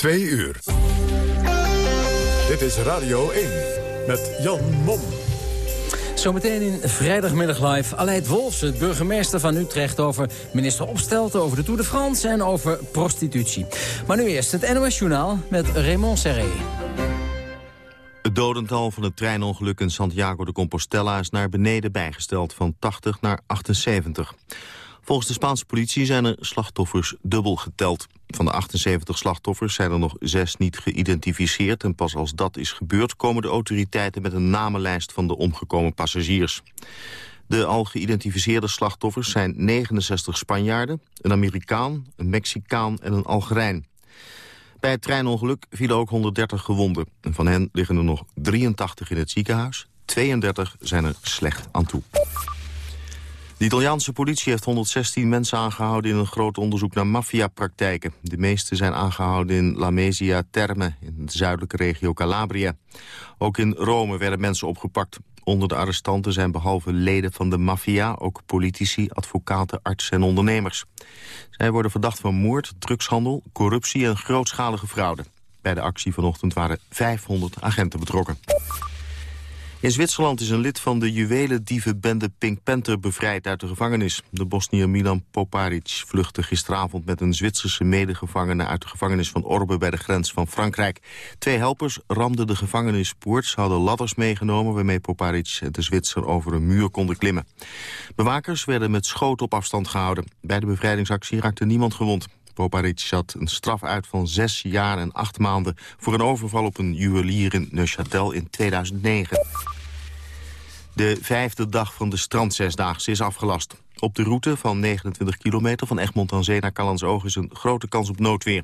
Twee uur. Dit is Radio 1 met Jan Mom. Zometeen in Vrijdagmiddag Live. Aleid Wolfsen, burgemeester van Utrecht... over minister Opstelten, over de Tour de France en over prostitutie. Maar nu eerst het NOS Journaal met Raymond Serré. Het dodental van het treinongeluk in Santiago de Compostela is naar beneden bijgesteld van 80 naar 78. Volgens de Spaanse politie zijn er slachtoffers dubbel geteld. Van de 78 slachtoffers zijn er nog zes niet geïdentificeerd... en pas als dat is gebeurd komen de autoriteiten met een namenlijst van de omgekomen passagiers. De al geïdentificeerde slachtoffers zijn 69 Spanjaarden, een Amerikaan, een Mexicaan en een Algerijn. Bij het treinongeluk vielen ook 130 gewonden. En van hen liggen er nog 83 in het ziekenhuis. 32 zijn er slecht aan toe. De Italiaanse politie heeft 116 mensen aangehouden in een groot onderzoek naar maffiapraktijken. De meeste zijn aangehouden in Lamezia Terme, in de zuidelijke regio Calabria. Ook in Rome werden mensen opgepakt. Onder de arrestanten zijn behalve leden van de maffia ook politici, advocaten, artsen en ondernemers. Zij worden verdacht van moord, drugshandel, corruptie en grootschalige fraude. Bij de actie vanochtend waren 500 agenten betrokken. In Zwitserland is een lid van de juwelendievenbende Pink Panther bevrijd uit de gevangenis. De Bosnier Milan Poparic vluchtte gisteravond met een Zwitserse medegevangene uit de gevangenis van Orbe bij de grens van Frankrijk. Twee helpers ramden de gevangenispoort. Hadden ladders meegenomen waarmee Poparic en de Zwitser over een muur konden klimmen. Bewakers werden met schoten op afstand gehouden. Bij de bevrijdingsactie raakte niemand gewond. Poparic had een straf uit van zes jaar en acht maanden... voor een overval op een juwelier in Neuchâtel in 2009. De vijfde dag van de strandzesdaagse is afgelast. Op de route van 29 kilometer van Egmond aan Zee naar Callandsoog is een grote kans op noodweer.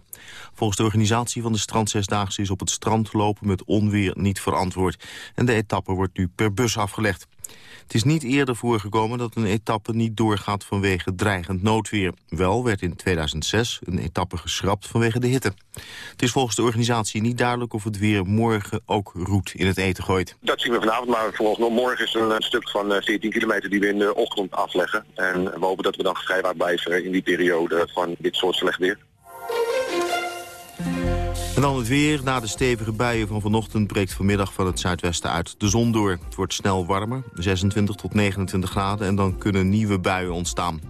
Volgens de organisatie van de strandzesdaagse is op het strand lopen met onweer niet verantwoord. En de etappe wordt nu per bus afgelegd. Het is niet eerder voorgekomen dat een etappe niet doorgaat vanwege dreigend noodweer. Wel werd in 2006 een etappe geschrapt vanwege de hitte. Het is volgens de organisatie niet duidelijk of het weer morgen ook roet in het eten gooit. Dat zien we vanavond, maar volgens morgen is een, een stuk van 14 eh, kilometer die we in de ochtend afleggen. En we hopen dat we dan vrijwaard blijven in die periode van dit soort slecht weer. En dan het weer. Na de stevige buien van vanochtend breekt vanmiddag van het zuidwesten uit de zon door. Het wordt snel warmer, 26 tot 29 graden, en dan kunnen nieuwe buien ontstaan.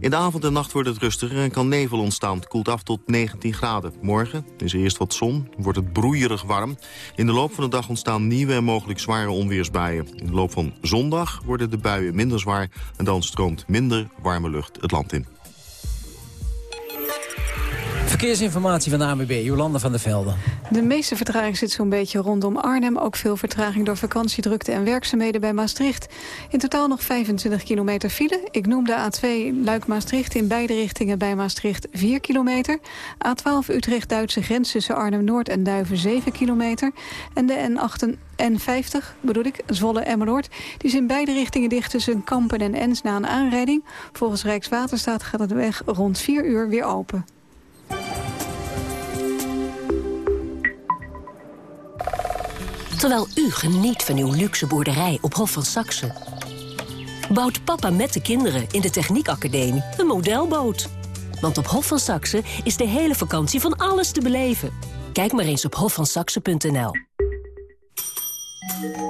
In de avond en nacht wordt het rustiger en kan nevel ontstaan. Het koelt af tot 19 graden. Morgen is er eerst wat zon, wordt het broeierig warm. In de loop van de dag ontstaan nieuwe en mogelijk zware onweersbuien. In de loop van zondag worden de buien minder zwaar en dan stroomt minder warme lucht het land in. Verkeersinformatie van de ANWB, Jolanda van der Velden. De meeste vertraging zit zo'n beetje rondom Arnhem. Ook veel vertraging door vakantiedrukte en werkzaamheden bij Maastricht. In totaal nog 25 kilometer file. Ik noem de A2 Luik-Maastricht in beide richtingen bij Maastricht 4 kilometer. A12 Utrecht-Duitse grens tussen Arnhem-Noord en Duiven 7 kilometer. En de N8 N50, bedoel ik, Zwolle-Emmeloord. Die is in beide richtingen dicht tussen Kampen en Ens na een aanrijding. Volgens Rijkswaterstaat gaat de weg rond 4 uur weer open. Terwijl u geniet van uw luxe boerderij op Hof van Saxe... bouwt papa met de kinderen in de Techniekacademie een modelboot. Want op Hof van Saxe is de hele vakantie van alles te beleven. Kijk maar eens op hofvansaxe.nl.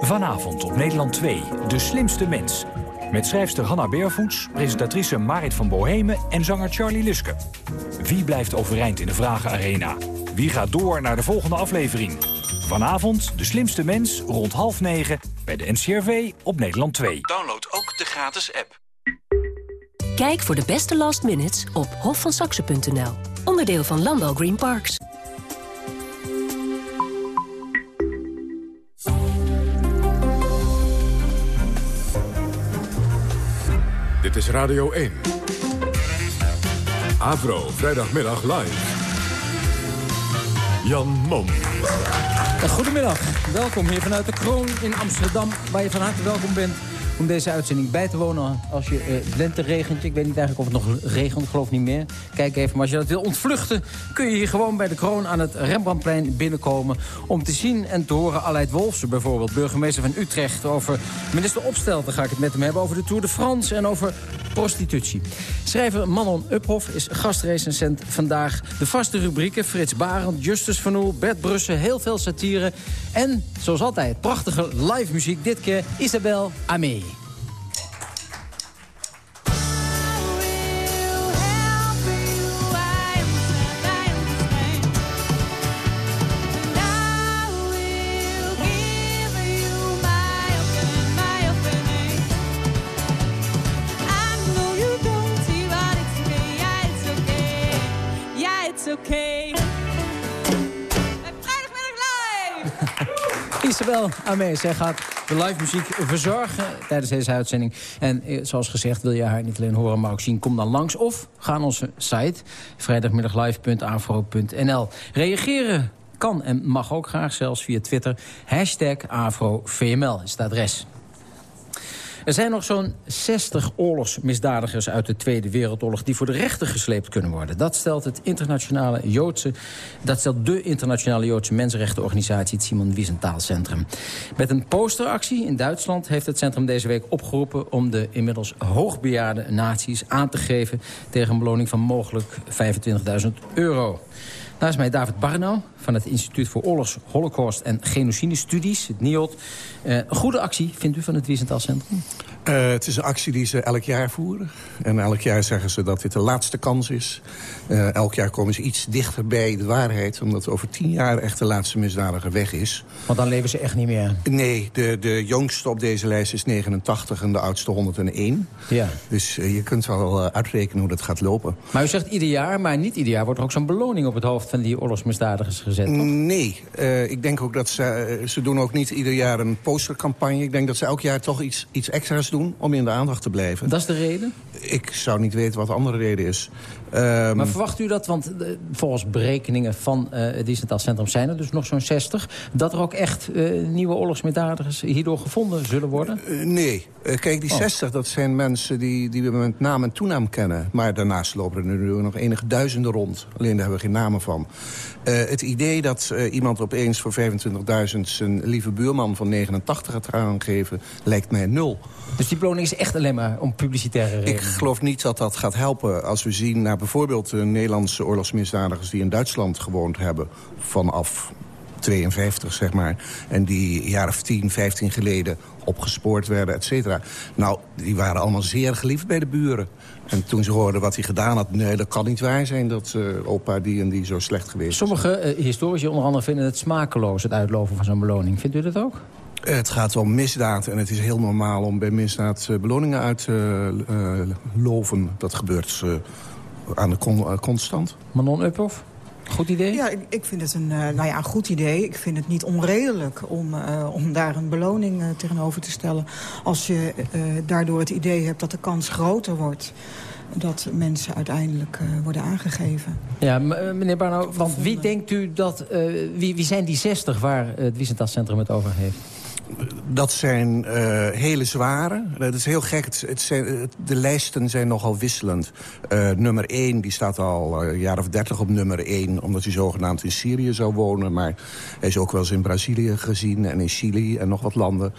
Vanavond op Nederland 2, De Slimste Mens. Met schrijfster Hanna Beervoets, presentatrice Marit van Bohemen en zanger Charlie Luske. Wie blijft overeind in de Vragenarena? Wie gaat door naar de volgende aflevering? Vanavond De Slimste Mens rond half negen bij de NCRV op Nederland 2. Download ook de gratis app. Kijk voor de beste last minutes op hofvansaxe.nl. Onderdeel van Landal Green Parks. Dit is Radio 1. Avro, vrijdagmiddag live. Jan Mom. Goedemiddag, welkom hier vanuit de Kroon in Amsterdam... waar je van harte welkom bent om deze uitzending bij te wonen als je uh, lente regent. Ik weet niet eigenlijk of het nog regent, geloof niet meer. Kijk even, maar als je dat wil ontvluchten... kun je hier gewoon bij de kroon aan het Rembrandtplein binnenkomen... om te zien en te horen Aleid Wolfsen bijvoorbeeld, burgemeester van Utrecht... over minister Opstelten ga ik het met hem hebben, over de Tour de France... en over prostitutie. Schrijver Manon Uphoff is gastrecensent vandaag. De vaste rubrieken Frits Barend, Justus van Oel, Bert Brussen... heel veel satire en, zoals altijd, prachtige live muziek. Dit keer Isabel Amé. Amee, zij gaat de live muziek verzorgen tijdens deze uitzending. En eh, zoals gezegd, wil je haar niet alleen horen, maar ook zien, kom dan langs. Of ga naar onze site, vrijdagmiddaglive.afro.nl. Reageren kan en mag ook graag, zelfs via Twitter. Hashtag AfroVML is het adres. Er zijn nog zo'n 60 oorlogsmisdadigers uit de Tweede Wereldoorlog... die voor de rechter gesleept kunnen worden. Dat stelt, het internationale Joodse, dat stelt de internationale Joodse mensenrechtenorganisatie... het Simon Wiesenthal Centrum. Met een posteractie in Duitsland heeft het centrum deze week opgeroepen... om de inmiddels hoogbejaarde naties aan te geven... tegen een beloning van mogelijk 25.000 euro. Naast mij David Barnau van het Instituut voor Oorlogs, Holocaust en Genocide Studies, het NIOD. Een goede actie, vindt u, van het Wiesenthal Centrum? Uh, het is een actie die ze elk jaar voeren. En elk jaar zeggen ze dat dit de laatste kans is. Uh, elk jaar komen ze iets dichter bij de waarheid. Omdat over tien jaar echt de laatste misdadiger weg is. Want dan leven ze echt niet meer? Nee, de, de jongste op deze lijst is 89 en de oudste 101. Ja. Dus uh, je kunt wel uitrekenen hoe dat gaat lopen. Maar u zegt ieder jaar, maar niet ieder jaar wordt er ook zo'n beloning op het hoofd van die oorlogsmisdadigers gezet, toch? Nee, ik denk ook dat ze, ze doen ook niet ieder jaar een postercampagne. Ik denk dat ze elk jaar toch iets, iets extra's doen om in de aandacht te blijven. Dat is de reden? Ik zou niet weten wat de andere reden is. Um, maar verwacht u dat, want uh, volgens berekeningen van uh, het Dienstentaal Centrum zijn er dus nog zo'n 60... dat er ook echt uh, nieuwe oorlogsmisdadigers hierdoor gevonden zullen worden? nee. kijk, die oh. 60, dat zijn mensen die, die we met naam en toenaam kennen. Maar daarnaast lopen er nu nog enige duizenden rond. Alleen daar hebben we geen namen van. het idee dat iemand opeens voor 25.000 zijn lieve buurman van 89 gaat aangeven... lijkt mij nul. Dus die beloning is echt alleen maar om publicitaire redenen? Ik geloof niet dat dat gaat helpen. Als we zien naar bijvoorbeeld de Nederlandse oorlogsmisdadigers... die in Duitsland gewoond hebben vanaf 52, zeg maar. En die een jaar of 10, 15 geleden opgespoord werden, et cetera. Nou, die waren allemaal zeer geliefd bij de buren. En toen ze hoorden wat hij gedaan had... nee, dat kan niet waar zijn dat uh, opa die en die zo slecht geweest Sommige uh, historici onder andere vinden het smakeloos... het uitloven van zo'n beloning. Vindt u dat ook? Het gaat om misdaad en het is heel normaal om bij misdaad uh, beloningen uit te loven. Dat gebeurt aan de con constant. Manon Uphoff? Goed idee? Ja, ik, ik vind het een, uh, nou ja, een goed idee. Ik vind het niet onredelijk om, uh, om daar een beloning uh, tegenover te stellen. Als je daardoor het idee hebt dat de kans groter wordt dat mensen uiteindelijk worden aangegeven. Ja, meneer Barno, want wie denkt u dat... wie, wie zijn die 60 waar het Wiesenthal Centrum het over heeft? Dat zijn uh, hele zware. Dat is heel gek. Het, de lijsten zijn nogal wisselend. Uh, nummer 1 die staat al een jaar of dertig op nummer 1... omdat hij zogenaamd in Syrië zou wonen. Maar hij is ook wel eens in Brazilië gezien en in Chili en nog wat landen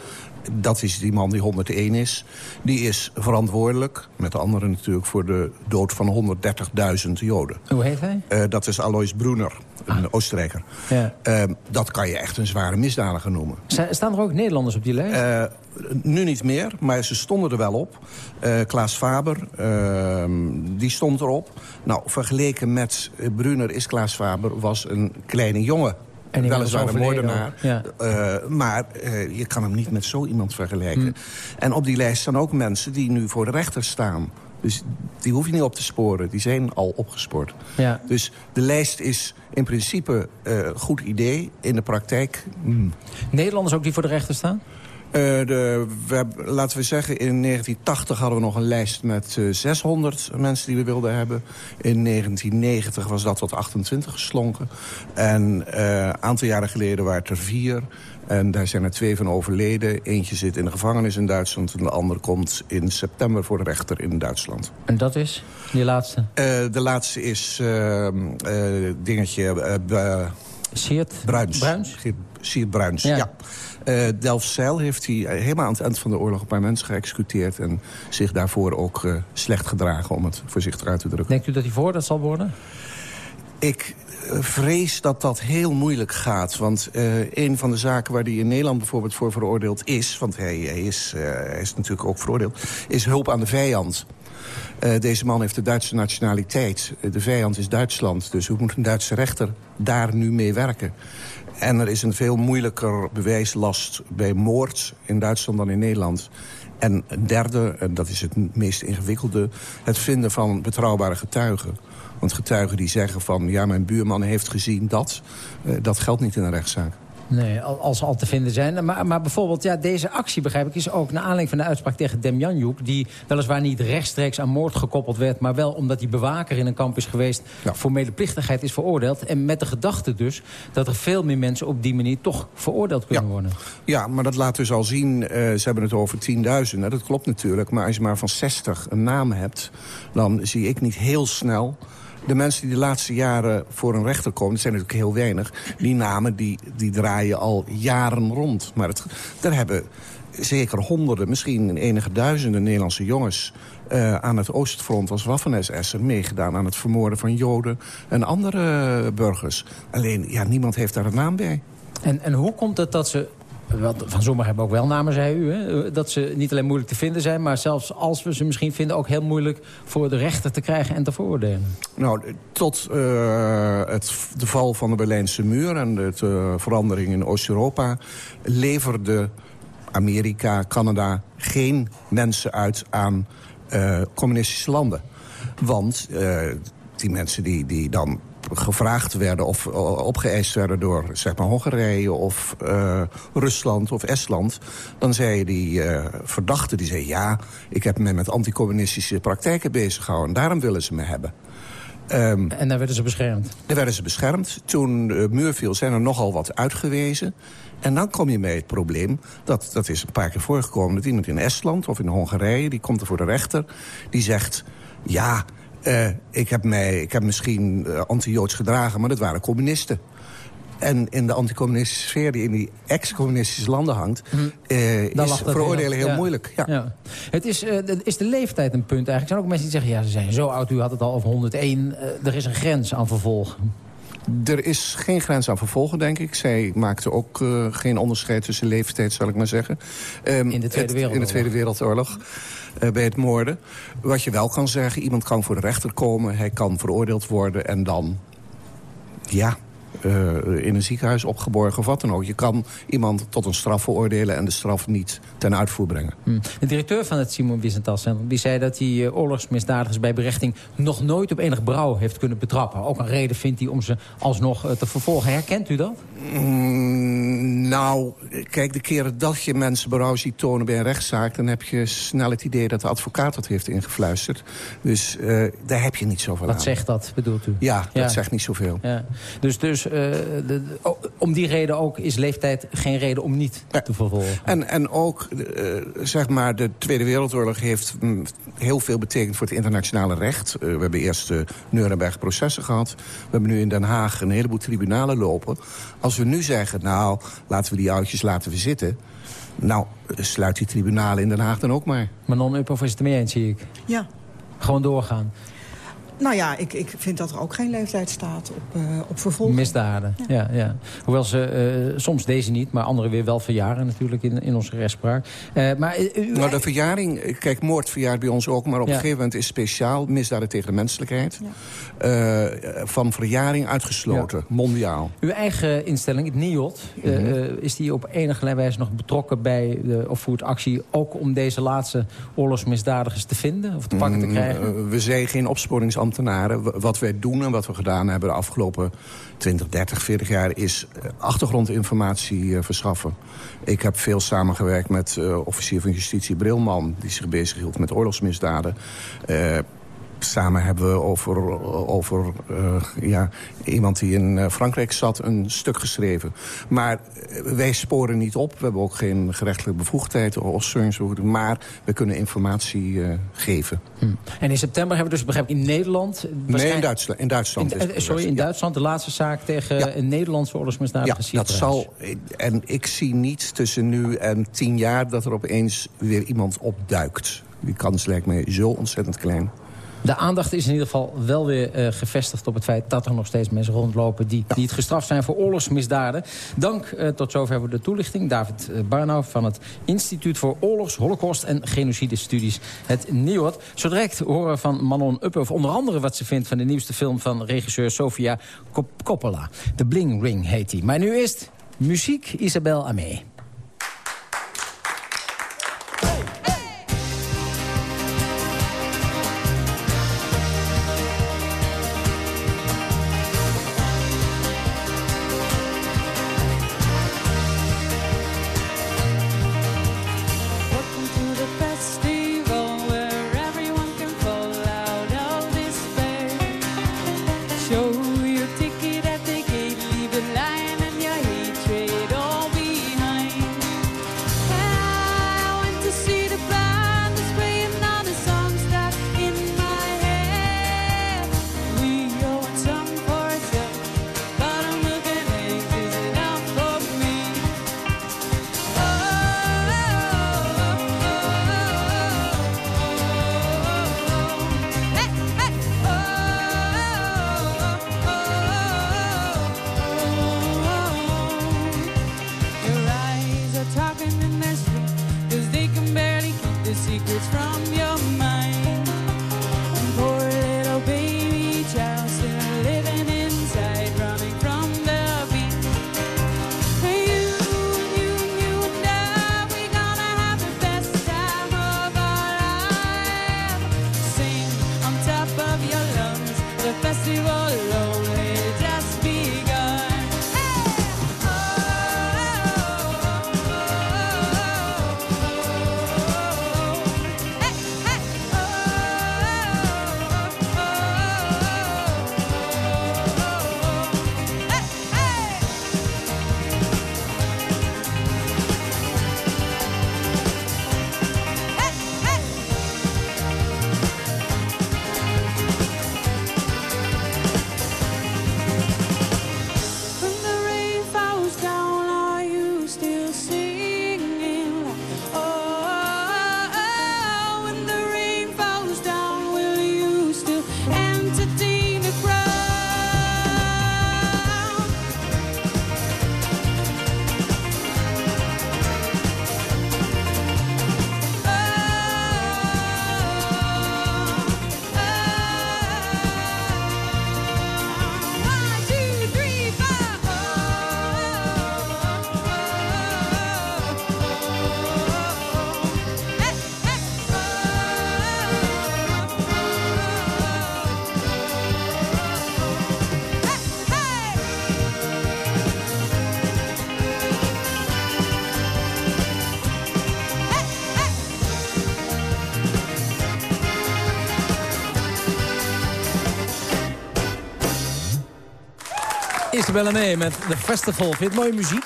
dat is die man die 101 is. Die is verantwoordelijk, met de anderen natuurlijk... voor de dood van 130.000 Joden. Hoe heet hij? Uh, dat is Alois Brunner, een ah. Oostenrijker. Ja. Uh, dat kan je echt een zware misdadiger noemen. Staan er ook Nederlanders op die lijst? Uh, nu niet meer, maar ze stonden er wel op. Klaas Faber, ehm, die stond erop. Nou, vergeleken met Brunner is Klaas Faber was een kleine jongen en weliswaar een moordenaar. Ja. Uh, maar uh, je kan hem niet met zo iemand vergelijken. Hmm. En op die lijst staan ook mensen die nu voor de rechter staan. Dus die hoef je niet op te sporen. Die zijn al opgespoord. Ja. Dus de lijst is in principe een uh, goed idee. In de praktijk... Hmm. Nederlanders ook die voor de rechter staan? De, we, laten we zeggen, in 1980 hadden we nog een lijst met 600 mensen die we wilden hebben. In 1990 was dat tot 28 geslonken. En een aantal jaren geleden waren het er vier. En daar zijn er twee van overleden. Eentje zit in de gevangenis in Duitsland... en de ander komt in september voor de rechter in Duitsland. En dat is, die laatste? Uh, de laatste is uh, uh, dingetje... Siert Bruins. Bruins? Siert Bruins, ja. ja. Uh, Delfzijl heeft hij helemaal aan het eind van de oorlog... een paar mensen geëxecuteerd... en zich daarvoor ook uh, slecht gedragen, om het voorzichtig uit te drukken. Denkt u dat hij voor dat zal worden? Ik vrees dat dat heel moeilijk gaat. Want uh, een van de zaken waar hij in Nederland bijvoorbeeld voor veroordeeld is... want hij, hij is, hij is natuurlijk ook veroordeeld... is hulp aan de vijand. Uh, deze man heeft de Duitse nationaliteit. de vijand is Duitsland, dus hoe moet een Duitse rechter daar nu mee werken? En er is een veel moeilijker bewijslast bij moord in Duitsland dan in Nederland. En een derde, en dat is het meest ingewikkelde... het vinden van betrouwbare getuigen. Want getuigen die zeggen van... ja, mijn buurman heeft gezien dat... Uh, dat geldt niet in een rechtszaak. Nee, als ze al te vinden zijn. Maar, maar bijvoorbeeld, ja, deze actie, begrijp ik, is ook... naar aanleiding van de uitspraak tegen Demjanjuk... die weliswaar niet rechtstreeks aan moord gekoppeld werd... maar wel omdat die bewaker in een kamp is geweest... Ja. voor medeplichtigheid is veroordeeld. En met de gedachte dus dat er veel meer mensen op die manier... toch veroordeeld kunnen ja. worden. Ja, maar dat laat dus al zien... Uh, ze hebben het over 10.000, dat klopt natuurlijk. Maar als je maar van 60 een naam hebt... dan zie ik niet heel snel de mensen die de laatste jaren voor een rechter komen... dat zijn natuurlijk heel weinig. Die namen die, die draaien al jaren rond. Maar het, daar hebben zeker honderden, misschien enige duizenden Nederlandse jongens... Uh, aan het Oostfront als Waffen-SS'er meegedaan... aan het vermoorden van Joden en andere burgers. Alleen, ja, niemand heeft daar een naam bij. En, en hoe komt het dat ze van sommigen hebben ook wel namen, zei u. Hè? Dat ze niet alleen moeilijk te vinden zijn... maar zelfs als we ze misschien vinden... ook heel moeilijk voor de rechter te krijgen en te veroordelen. Nou, tot uh, het, de val van de Berlijnse muur... en de uh, verandering in Oost-Europa... leverde Amerika, Canada geen mensen uit aan uh, communistische landen. Want die mensen die, die dan gevraagd werden of opgeëist werden door zeg maar, Hongarije of uh, Rusland of Estland... dan zei die uh, verdachte, die zei... ja, ik heb me met anticommunistische praktijken bezig gehouden... en daarom willen ze me hebben. Um, en daar werden ze beschermd? Daar werden ze beschermd. Toen de muur viel zijn er nogal wat uitgewezen. En dan kom je mee het probleem, dat, dat is een paar keer voorgekomen... dat iemand in Estland of in Hongarije, die komt er voor de rechter... die zegt, ja, uh, ik, heb mij, ik heb misschien uh, anti-Joods gedragen, maar dat waren communisten. En in de anticommunistische sfeer die in die ex-communistische landen hangt... Mm. Uh, is veroordelen heel ja. moeilijk. Ja. Ja. Het is, is de leeftijd een punt eigenlijk? Er zijn ook mensen die zeggen, ja, ze zijn zo oud, u had het al over 101. er is een grens aan vervolgen. Er is geen grens aan vervolgen, denk ik. Zij maakte ook geen onderscheid tussen leeftijd, zal ik maar zeggen. Um, in de Tweede Wereldoorlog. In de Tweede Wereldoorlog. Uh, bij het moorden. Wat je wel kan zeggen, iemand kan voor de rechter komen. Hij kan veroordeeld worden en dan... Ja, uh, in een ziekenhuis opgeborgen of wat dan ook. Je kan iemand tot een straf veroordelen en de straf niet ten uitvoer brengen. Hmm. De directeur van het Simon Wiesenthal Centrum die zei dat hij uh, oorlogsmisdadigers bij berechting nog nooit op enig brouw heeft kunnen betrappen. Ook een reden vindt hij om ze alsnog te vervolgen. Herkent u dat? Mm, nou, kijk, de keren dat je mensen berouw ziet tonen bij een rechtszaak... dan heb je snel het idee dat de advocaat dat heeft ingefluisterd. Dus daar heb je niet zoveel Wat aan. zegt dat, bedoelt u? Ja, dat zegt niet zoveel. Ja. Dus, dus uh, de, de, om die reden ook is leeftijd geen reden om niet ja. te vervolgen. En, en ook, uh, zeg maar, de Tweede Wereldoorlog heeft mm, heel veel betekend voor het internationale recht. We hebben eerst de Nuremberg processen gehad. We hebben nu in Den Haag een heleboel tribunalen lopen. Als we nu zeggen, nou, laten we die oudjes laten we zitten... Nou, sluit die tribunalen in Den Haag dan ook maar. Maar non-up is het ermee eens, zie ik. Ja. Gewoon doorgaan. Nou ja, ik, ik vind dat er ook geen leeftijd staat op, uh, op vervolging. Misdaden, ja. ja, ja. Hoewel ze uh, soms deze niet, maar andere weer wel verjaren natuurlijk in, in onze rechtspraak. Uh, maar, nou, de verjaring, kijk, moord verjaart bij ons ook, maar op ja. een gegeven moment is speciaal misdaden tegen de menselijkheid. Ja. van verjaring uitgesloten, ja. mondiaal. Uw eigen instelling, het NIOT, mm -hmm. is die op enige wijze nog betrokken bij de, of voert actie ook om deze laatste oorlogsmisdadigers te vinden of te pakken te krijgen? Mm, we zijn geen opsporings ambtenaren. Wat wij doen en wat we gedaan hebben de afgelopen 20, 30, 40 jaar... is achtergrondinformatie verschaffen. Ik heb veel samengewerkt met officier van justitie Brilman... die zich bezighield met oorlogsmisdaden samen hebben we over, over uh, ja, iemand die in eh, Frankrijk zat een stuk geschreven. Maar eh, wij sporen niet op. We hebben ook geen gerechtelijke bevoegdheid of Maar we kunnen informatie geven. Hm. En in september hebben we dus begrepen in Nederland... Nee, in Duitsland. In Duitsland in, sorry, in Duitsland de laatste zaak tegen ja. een Nederlandse oorlogsmisdadig Ja, dat zal... En ik zie niet tussen nu en tien jaar dat er opeens weer iemand opduikt. Die kans lijkt mij zo ontzettend klein. De aandacht is in ieder geval wel weer uh, gevestigd op het feit... dat er nog steeds mensen rondlopen die niet gestraft zijn voor oorlogsmisdaden. Dank uh, tot zover voor de toelichting. David uh, Barnau van het Instituut voor Oorlogs, Holocaust en Genocidestudies. Het NIOD. Zo direct horen van Manon Uphoff onder andere wat ze vindt... van de nieuwste film van regisseur Sofia Coppola. De Bling Ring heet hij. Maar nu eerst muziek Isabel Amé. Isabelle mee met de festival. Vind je het mooie muziek?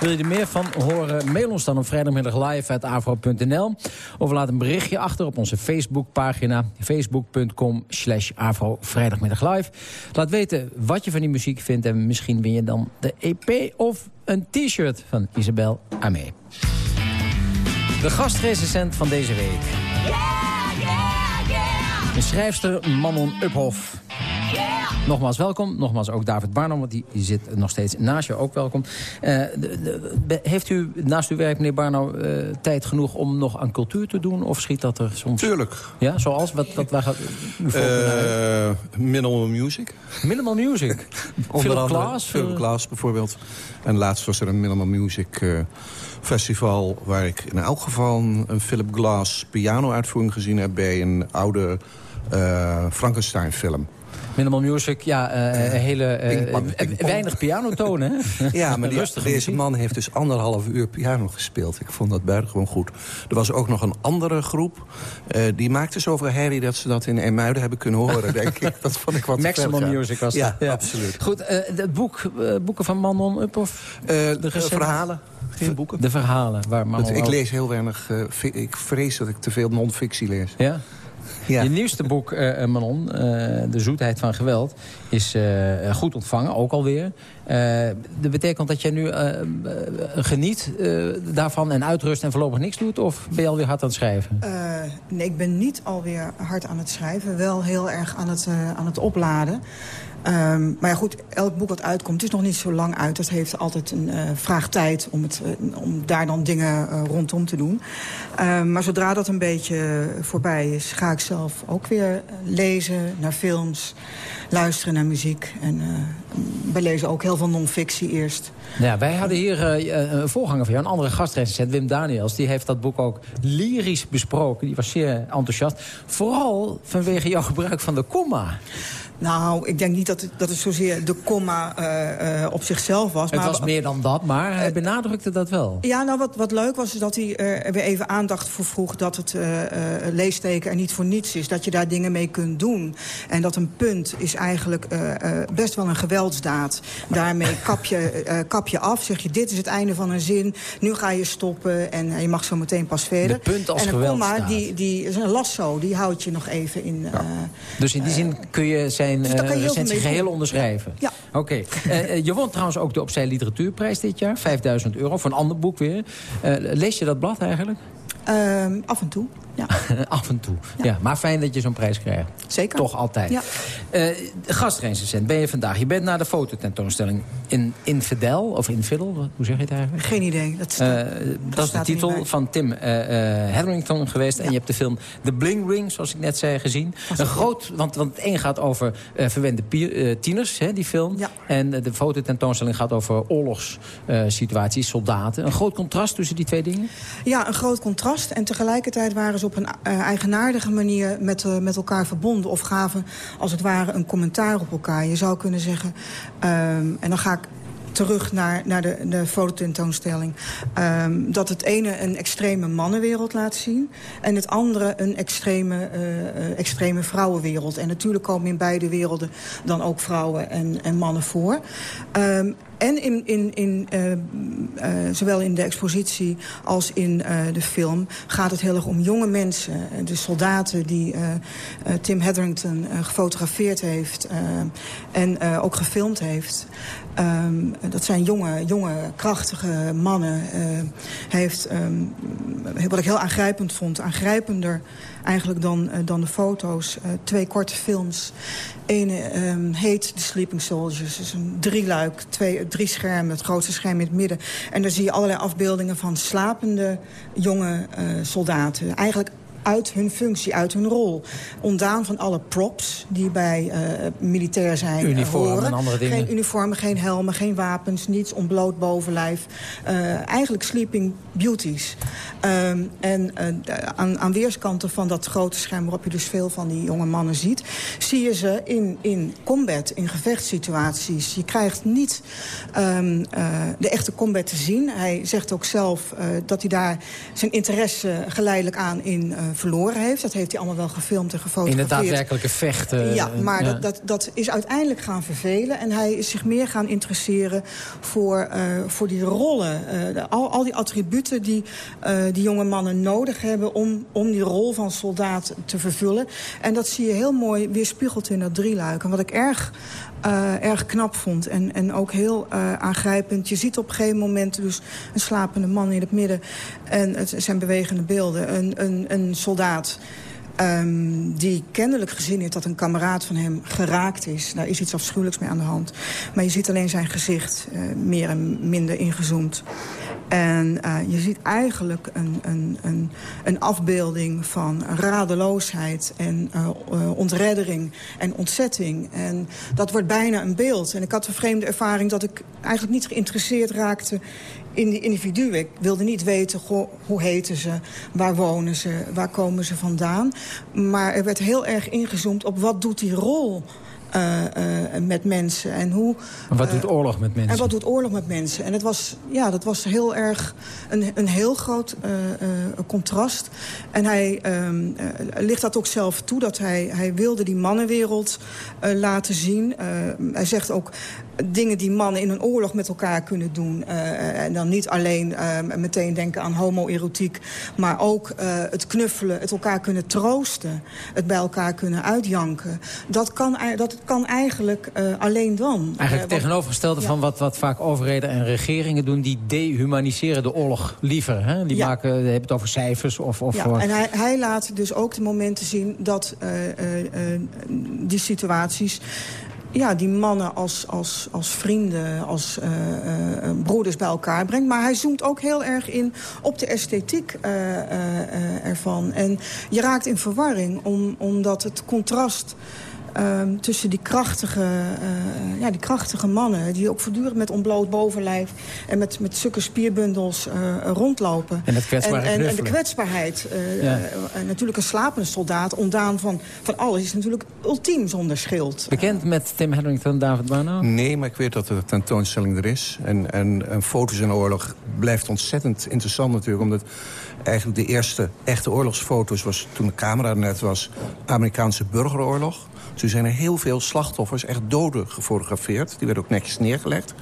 Wil je er meer van horen? Mail ons dan op vrijdagmiddag live uit avro.nl. Of laat een berichtje achter op onze Facebookpagina. Facebook.com slash avro vrijdagmiddag live. Laat weten wat je van die muziek vindt. En misschien win je dan de EP of een t-shirt van Isabel Amé. De gastrecensent van deze week. Yeah, yeah, yeah. De schrijfster Manon Uphoff. Nogmaals welkom. Nogmaals ook David Barnum, want die, zit nog steeds naast je. Ook welkom. Uh, heeft u naast uw werk, meneer Barnum, uh, tijd genoeg om nog aan cultuur te doen? Of schiet dat er soms... Tuurlijk. Ja, zoals? Wat, wat, waar gaat uh, Minimal Music. Minimal Music? Philip Glass? Philip Glass bijvoorbeeld. En laatst was er een Minimal Music festival... waar ik in elk geval een Philip Glass piano-uitvoering gezien heb... bij een oude Frankenstein film. Minimal Music, ja, uh, hele, uh, weinig pianotoon, hè? Ja, maar die, deze man heeft dus anderhalf uur piano gespeeld. Ik vond dat buitengewoon goed. Er was ook nog een andere groep. Die maakte zoveel herrie dat ze dat in Emuiden hebben kunnen horen, denk ik. Dat vond ik wat Maximum Music was dat. Ja, absoluut. Goed, het boek, boeken van Manon Up of de, de verhalen. Geen boeken? De verhalen. Waar Manon ik lees heel weinig... ik vrees dat ik te veel non-fictie lees. Ja? Je nieuwste boek, uh, Manon, uh, De Zoetheid van Geweld, is uh, goed ontvangen, ook alweer. dat betekent dat jij nu geniet daarvan en uitrust en voorlopig niks doet? Of ben je alweer hard aan het schrijven? nee, ik ben niet alweer hard aan het schrijven. Wel heel erg aan het, aan het opladen. Um, maar ja, goed, elk boek wat uitkomt is nog niet zo lang uit. Dat heeft altijd een uh, vraag tijd om, het, uh, om daar dan dingen uh, rondom te doen. Um, maar zodra dat een beetje voorbij is, ga ik zelf ook weer lezen naar films, luisteren muziek. En wij lezen ook heel veel non-fictie eerst. Ja, wij hadden hier een voorganger van jou, een andere gastrecensent, Wim Daniels. Die heeft dat boek ook lyrisch besproken. Die was zeer enthousiast. Vooral vanwege jouw gebruik van de komma. Nou, ik denk niet dat het, dat het zozeer de komma uh, uh, op zichzelf was. Het was meer dan dat, maar hij benadrukte dat wel. Ja, nou wat, wat leuk was, is dat hij er weer even aandacht voor vroeg... dat het leesteken er niet voor niets is. Dat je daar dingen mee kunt doen. En dat een punt is eigenlijk best wel een geweldsdaad. Daarmee kap je, kap je af, zeg je dit is het einde van een zin. Nu ga je stoppen en je mag zo meteen pas verder. De punt als en een komma, die, die is een lasso, die houdt je nog even in... Ja. dus in die zin kun je zijn zijn uh, recensie geheel onderschrijven? Ja. Oké. Okay. Uh, eh, je won trouwens ook de Opzij Literatuurprijs dit jaar. 5000 euro voor een ander boek weer. Lees je dat blad eigenlijk? Um, af en toe. Ja. Af en toe. Ja. Maar fijn dat je zo'n prijs krijgt. Zeker. Toch altijd. Ja. Uh, gastrecensent ben je vandaag. Je bent naar de fototentoonstelling in Infidel. Of Infidel, hoe zeg je het eigenlijk? Geen idee. Dat, staat, uh, dat is de titel van Tim uh, Hetherington geweest. Ja. En je hebt de film The Bling Ring, zoals ik net zei, gezien. Een groot, want, want het een gaat over verwende tieners, hè, die film. Ja. En de fototentoonstelling gaat over oorlogssituaties, soldaten. Een groot contrast tussen die twee dingen? Ja, een groot contrast. En tegelijkertijd waren ze op een uh, eigenaardige manier met, uh, met elkaar verbonden. Of gaven als het ware een commentaar op elkaar. Je zou kunnen zeggen, um, en dan ga ik terug naar, naar de, de fototentoonstelling. Um, dat het ene een extreme mannenwereld laat zien... en het andere een extreme, uh, extreme vrouwenwereld. En natuurlijk komen in beide werelden dan ook vrouwen en, en mannen voor. Um, en in, in, in, uh, uh, zowel in de expositie als in uh, de film gaat het heel erg om jonge mensen. De soldaten die Tim Hetherington gefotografeerd heeft en ook gefilmd heeft. Um, dat zijn jonge, jonge krachtige mannen. hij heeft, um, wat ik heel aangrijpend vond, aangrijpender eigenlijk dan, dan de foto's, twee korte films. Eén um, heet The Sleeping Soldiers. Dus een drieluik, twee, drie schermen, het grootste scherm in het midden. En daar zie je allerlei afbeeldingen van slapende jonge uh, soldaten. Eigenlijk uit hun functie, uit hun rol. Ontdaan van alle props die bij uh, militair zijn eh, Uniformen horen. en andere dingen. Geen uniformen, geen helmen, geen wapens, niets ontbloot bovenlijf. Uh, eigenlijk sleeping beauties. Um, en uh, aan, aan weerskanten van dat grote scherm... waarop je dus veel van die jonge mannen ziet... zie je ze in, in combat, in gevechtssituaties. Je krijgt niet um, de echte combat te zien. Hij zegt ook zelf dat hij daar zijn interesse geleidelijk aan in verloren heeft. Dat heeft hij allemaal wel gefilmd en gefotografeerd. In het daadwerkelijke vechten. Ja, maar ja. Dat, dat, dat is uiteindelijk gaan vervelen. En hij is zich meer gaan interesseren voor, uh, voor die rollen. Uh, de, al, al die attributen die uh, die jonge mannen nodig hebben... Om, om die rol van soldaat te vervullen. En dat zie je heel mooi weerspiegeld in dat drieluik. En wat ik erg uh, erg knap vond. En, en ook heel uh, aangrijpend. Je ziet op een gegeven moment dus een slapende man in het midden. En zijn bewegende beelden. Een, een, een soldaat Um, die kennelijk gezien heeft dat een kameraad van hem geraakt is. Daar is iets afschuwelijks mee aan de hand. Maar je ziet alleen zijn gezicht uh, meer en minder ingezoomd. En uh, je ziet eigenlijk een, een, een, een afbeelding van radeloosheid en uh, ontreddering en ontzetting. En dat wordt bijna een beeld. En ik had een vreemde ervaring dat ik eigenlijk niet geïnteresseerd raakte individuen. Ik wilde niet weten, goh, hoe heten ze, waar wonen ze, waar komen ze vandaan. Maar er werd heel erg ingezoomd op wat doet die rol uh, uh, met mensen. En hoe, en wat doet oorlog met mensen? En wat doet oorlog met mensen? En het was, ja, dat was heel erg een, een heel groot uh, contrast. En hij um, ligt dat ook zelf toe, dat hij, hij wilde die mannenwereld laten zien. hij zegt ook, dingen die mannen in een oorlog met elkaar kunnen doen. Uh, en dan niet alleen uh, meteen denken aan homoerotiek... maar ook uh, het knuffelen, het elkaar kunnen troosten... het bij elkaar kunnen uitjanken. Dat kan, dat kan eigenlijk alleen dan. Eigenlijk het tegenovergestelde ja. van wat, wat vaak overheden en regeringen doen... die dehumaniseren de oorlog liever. Hè? Die ja. maken, hebben het over cijfers. Of, of ja, en hij, hij laat dus ook de momenten zien dat die situaties ja, die mannen als, als, als vrienden, als uh, uh, broeders bij elkaar brengt. Maar hij zoomt ook heel erg in op de esthetiek ervan. En je raakt in verwarring, om, omdat het contrast... Um, tussen die krachtige, uh, ja, die krachtige mannen... die ook voortdurend met ontbloot bovenlijf... en met, met zulke spierbundels uh, rondlopen. En, en, en, en, de kwetsbaarheid. Uh, ja. natuurlijk een slapende soldaat, ontdaan van, van alles... is natuurlijk ultiem zonder schild. Bekend met Tim Hetherington, David Barno? Nee, maar ik weet dat er een tentoonstelling er is. En, en, en foto's in oorlog blijft ontzettend interessant natuurlijk... omdat eigenlijk de eerste echte oorlogsfoto's was toen de camera net was... Amerikaanse burgeroorlog. Toen zijn er heel veel slachtoffers, echt doden, gefotografeerd. Die werden ook netjes neergelegd.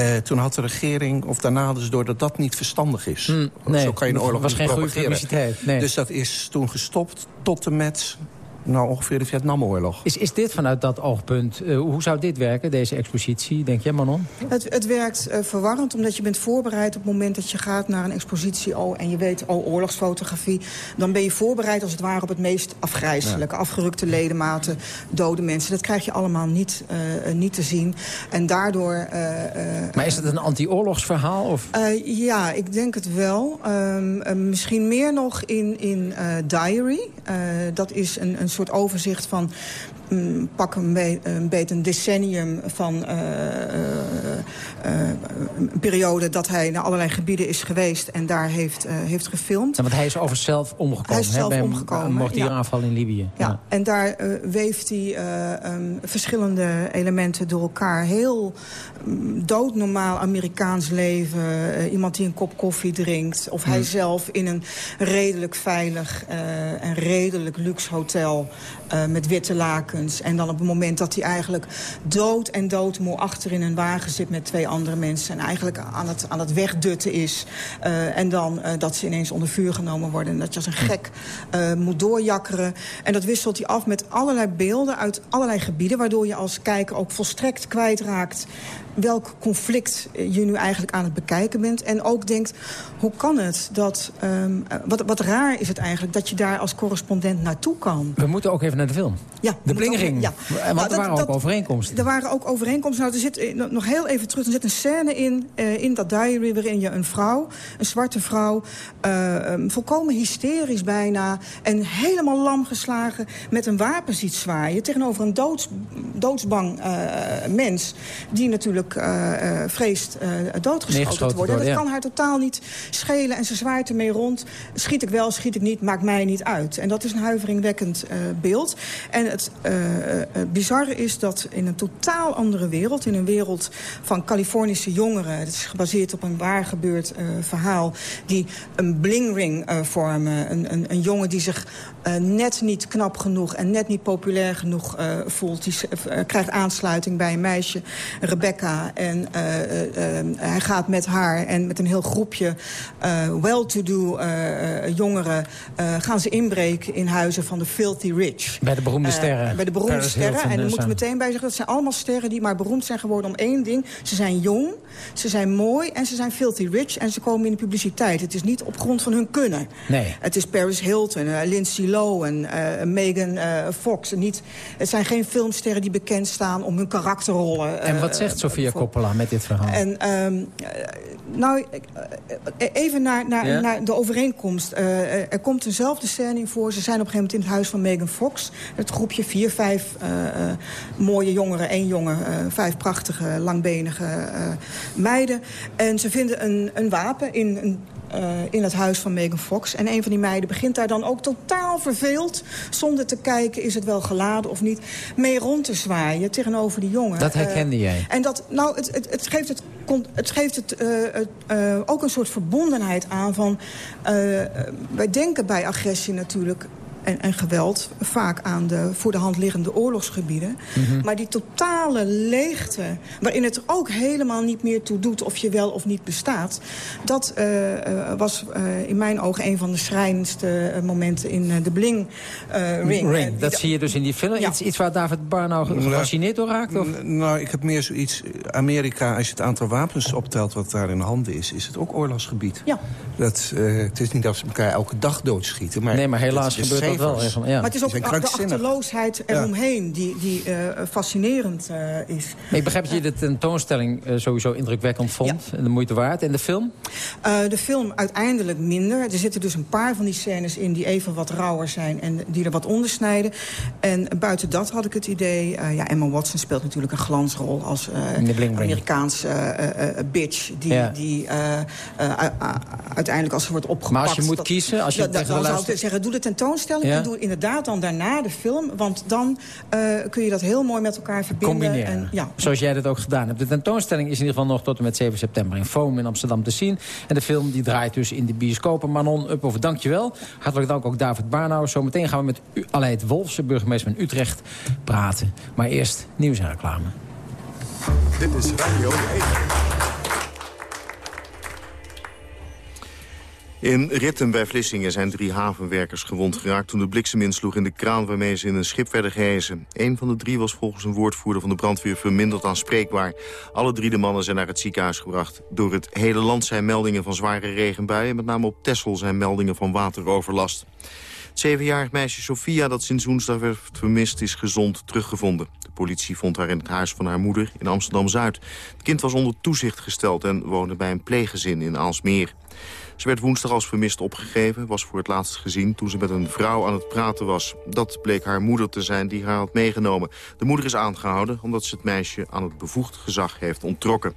Uh, toen had de regering, of daarna ze door dat dat niet verstandig is. Mm, nee, Zo kan je een oorlog was geen goede publiciteit. Nee. Dus dat is toen gestopt tot en met nou, ongeveer de Vietnamoorlog. Is, is dit vanuit dat oogpunt, uh, hoe zou dit werken, deze expositie, denk je, Manon? Het, het werkt uh, verwarrend, omdat je bent voorbereid op het moment dat je gaat naar een expositie... Oh, en je weet, oh, oorlogsfotografie, dan ben je voorbereid als het ware op het meest afgrijzelijke. Ja. Afgerukte ledematen, dode mensen. Dat krijg je allemaal niet, uh, niet te zien. En daardoor... maar is het een anti-oorlogsverhaal? Of? ja, ik denk het wel. Um, misschien meer nog in, in Diary. dat is een, een soort overzicht van mm, pak een, be een beetje een decennium van uh, uh, uh, een periode dat hij naar allerlei gebieden is geweest en daar heeft, heeft gefilmd. Ja, want hij is over zelf omgekomen. Hij is zelf bij omgekomen. Een mortieraanval ja. in Libië. Ja, ja. en daar weeft hij um, verschillende elementen door elkaar. Heel um, doodnormaal Amerikaans leven. iemand die een kop koffie drinkt. Of hij hmm. zelf in een redelijk veilig en redelijk luxe hotel uh, met witte lakens. En dan op het moment dat hij eigenlijk dood en doodmoe achter in een wagen zit met twee andere mensen. En eigenlijk aan het, aan het wegdutten is. Uh, en dan uh, dat ze ineens onder vuur genomen worden. En dat je als een gek moet doorjakkeren. En dat wisselt hij af met allerlei beelden uit allerlei gebieden. Waardoor je als kijker ook volstrekt kwijtraakt welk conflict je nu eigenlijk aan het bekijken bent. En ook denkt, hoe kan het dat... Um, wat, wat raar is het eigenlijk dat je daar als correspondent naartoe kan. We moeten ook even naar de film. Ja. De blingering. Ja. Want nou, er waren dat, ook overeenkomsten. Er waren ook overeenkomsten. Nou, er zit nog heel even terug. Er zit een scène in, uh, in dat diary waarin je een vrouw, een zwarte vrouw... Uh, um, volkomen hysterisch bijna en helemaal lam geslagen... met een wapen ziet zwaaien tegenover een doods, doodsbang uh, mens... die natuurlijk uh, vreest uh, doodgeschoten te worden. En dat kan haar totaal niet schelen en ze zwaait ermee rond. Schiet ik wel, schiet ik niet, maakt mij niet uit. En dat is een huiveringwekkend beeld. En het bizarre is dat in een totaal andere wereld... in een wereld van Californische jongeren... het is gebaseerd op een waar gebeurd verhaal... die een blingring vormen. Een, een, een jongen die zich net niet knap genoeg en net niet populair genoeg voelt. Die krijgt aansluiting bij een meisje, Rebecca en uh, uh, hij gaat met haar en met een heel groepje well-to-do jongeren... gaan ze inbreken in huizen van de filthy rich. Bij de beroemde sterren. bij de beroemde Paris sterren. En dan moeten we meteen bij zeggen, dat zijn allemaal sterren... die maar beroemd zijn geworden om één ding. Ze zijn jong, Ze zijn mooi en ze zijn filthy rich en ze komen in de publiciteit. Het is niet op grond van hun kunnen. Nee. Het is Paris Hilton, uh, Lindsay Lohan, uh, Megan uh, Fox. Niet, het zijn geen filmsterren die bekend staan om hun karakterrollen. en wat zegt Sofia Coppola met dit verhaal? En, um, nou, even naar, naar, ja? naar de overeenkomst. er komt eenzelfde scène voor. Ze zijn op een gegeven moment in het huis van Megan Fox. Het groepje vier, vijf mooie jongeren, één jongen, vijf prachtige, langbenige meiden. En ze vinden een, een wapen in een uh, in het huis van Megan Fox. En een van die meiden begint daar dan ook totaal verveeld... zonder te kijken, is het wel geladen of niet... mee rond te zwaaien tegenover die jongen. Dat herkende uh, jij? En dat, nou, het, het, het geeft, het, het, geeft het, uh, ook een soort verbondenheid aan van... wij denken bij agressie natuurlijk en, en, geweld vaak aan de voor de hand liggende oorlogsgebieden. Mm -hmm. Maar die totale leegte, waarin het ook helemaal niet meer toe doet... of je wel of niet bestaat... dat uh, uh, was uh, in mijn ogen een van de schrijnendste momenten in de Bling Ring. Ring. Dat zie je dus in die film? Ja. Iets, iets waar David Barnau gefascineerd door raakt? Of? Nou, ik heb meer zoiets... Amerika, als je het aantal wapens optelt wat daar in handen is... is het ook oorlogsgebied. Ja. Dat, het is niet dat ze elkaar elke dag doodschieten. Maar nee, maar helaas gebeurt dat wel. Ja. Maar het is ook de achterloosheid eromheen ja. die, die uh, fascinerend uh, is. Ik begrijp dat je de tentoonstelling uh, sowieso indrukwekkend vond. Ja. En de moeite waard. En de film? de film uiteindelijk minder. Er zitten dus een paar van die scènes in die even wat rauwer zijn... en die er wat ondersnijden. En buiten dat had ik het idee... ja, Emma Watson speelt natuurlijk een glansrol als Amerikaans bitch... die, ja. die uiteindelijk als ze wordt opgepakt... Maar als je moet dat, kiezen... Als je dat, dan zou ik zeggen, doe de tentoonstelling... Ja? en doe inderdaad dan daarna de film. Want dan uh, kun je dat heel mooi met elkaar verbinden. Combineren. En, ja. Zoals jij dat ook gedaan hebt. De tentoonstelling is in ieder geval nog tot en met 7 september in Foam in Amsterdam te zien. En de film die draait dus in de bioscopen. Manon Uphoff, dankjewel. Hartelijk dank ook David Barnau. Zometeen gaan we met U Aleid Wolfse, burgemeester van Utrecht, praten. Maar eerst nieuws en reclame. Dit is Radio 1. In Ritten bij Vlissingen zijn drie havenwerkers gewond geraakt... toen de bliksem insloeg in de kraan waarmee ze in een schip werden gehezen. Een van de drie was volgens een woordvoerder van de brandweer verminderd aanspreekbaar. Alle drie de mannen zijn naar het ziekenhuis gebracht. Door het hele land zijn meldingen van zware regenbuien. Met name op Texel zijn meldingen van wateroverlast. Het zevenjarig meisje Sofia, dat sinds woensdag werd vermist, is gezond teruggevonden. De politie vond haar in het huis van haar moeder in Amsterdam-Zuid. Het kind was onder toezicht gesteld en woonde bij een pleeggezin in Aalsmeer. Ze werd woensdag als vermist opgegeven, was voor het laatst gezien toen ze met een vrouw aan het praten was. Dat bleek haar moeder te zijn die haar had meegenomen. De moeder is aangehouden omdat ze het meisje aan het bevoegd gezag heeft onttrokken.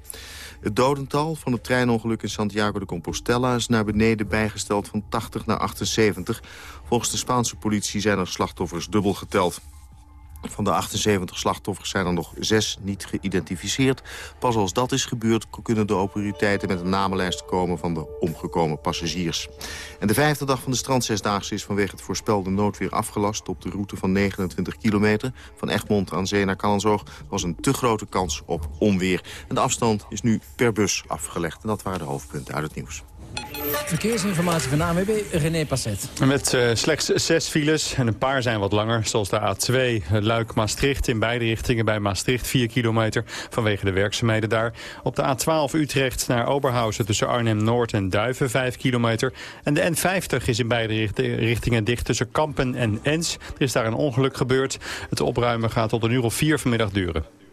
Het dodental van het treinongeluk in Santiago de Compostela is naar beneden bijgesteld van 80 naar 78. Volgens de Spaanse politie zijn er slachtoffers dubbel geteld. Van de 78 slachtoffers zijn er nog zes niet geïdentificeerd. Pas als dat is gebeurd kunnen de autoriteiten met een namenlijst komen van de omgekomen passagiers. En de vijfde dag van de strandzesdaagse is vanwege het voorspelde noodweer afgelast. Op de route van 29 kilometer van Egmond aan zee naar Callenzoog was een te grote kans op onweer. De afstand is nu per bus afgelegd. En dat waren de hoofdpunten uit het nieuws. Verkeersinformatie van de ANWB, René Passet. Met uh, slechts zes files en een paar zijn wat langer. Zoals de A2 Luik-Maastricht in beide richtingen bij Maastricht 4 kilometer vanwege de werkzaamheden daar. Op de A12 Utrecht naar Oberhausen tussen Arnhem-Noord en Duiven 5 kilometer. En de N50 is in beide richtingen dicht tussen Kampen en Ens. Er is daar een ongeluk gebeurd. Het opruimen gaat tot een uur of vier vanmiddag duren.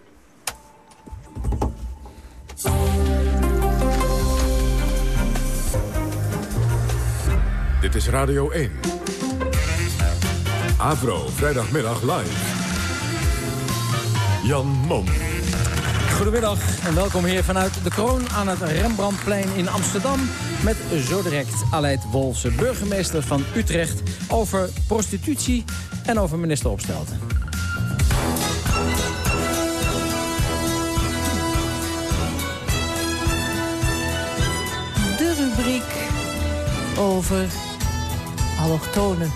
Dit is Radio 1. Avro, vrijdagmiddag live. Jan Mom. Goedemiddag en welkom hier vanuit de kroon aan het Rembrandtplein in Amsterdam... met zo direct Aleid Wolfse, burgemeester van Utrecht... over prostitutie en over minister Opstelten. De rubriek over allochtonen.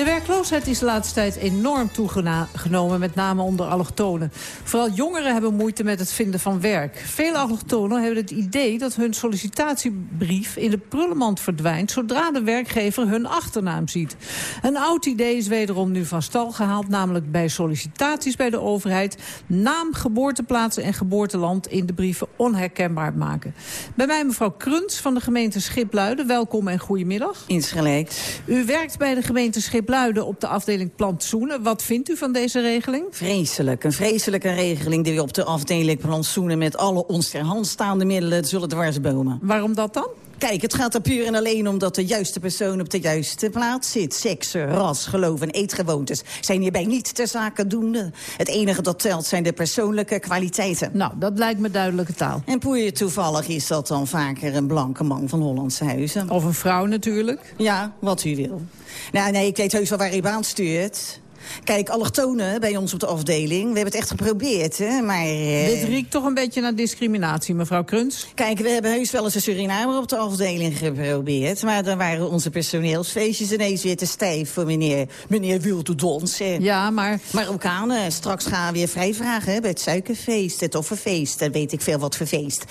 De werkloosheid is de laatste tijd enorm toegenomen, met name onder allochtonen. Vooral jongeren hebben moeite met het vinden van werk. Veel allochtonen hebben het idee dat hun sollicitatiebrief in de prullenmand verdwijnt... zodra de werkgever hun achternaam ziet. Een oud idee is wederom nu van stal gehaald, namelijk bij sollicitaties bij de overheid... naam, geboorteplaats en geboorteland in de brieven onherkenbaar maken. Bij mij mevrouw Kruns van de gemeente Schipluiden. Welkom en goedemiddag. Insgelijks. U werkt bij de gemeente Schipluiden op de afdeling plantsoenen. Wat vindt u van deze regeling? Vreselijk. Een vreselijke regeling die we op de afdeling plantsoenen... met alle ons ter hand staande middelen zullen dwarsbomen. Waarom dat dan? Kijk, het gaat er puur en alleen om dat de juiste persoon op de juiste plaats zit. Seks, ras, geloof en eetgewoontes zijn hierbij niet ter zake doende. Het enige dat telt zijn de persoonlijke kwaliteiten. Nou, dat lijkt me duidelijke taal. En poeie toevallig is dat dan vaker een blanke man van Hollandse huizen. Of een vrouw natuurlijk. Ja, wat u wil. Nou, nee, ik weet heus wel waar u baan stuurt. Kijk, allochtonen bij ons op de afdeling, we hebben het echt geprobeerd, hè, maar... Eh... Dit riekt toch een beetje naar discriminatie, mevrouw Kruns? Kijk, we hebben heus wel eens een Surinamer op de afdeling geprobeerd... maar dan waren onze personeelsfeestjes ineens weer te stijf voor meneer, meneer Wildedons. Ja, maar... Marokkanen, straks gaan we weer vrijvragen hè, bij het suikerfeest, het offerfeest... en weet ik veel wat voor feest.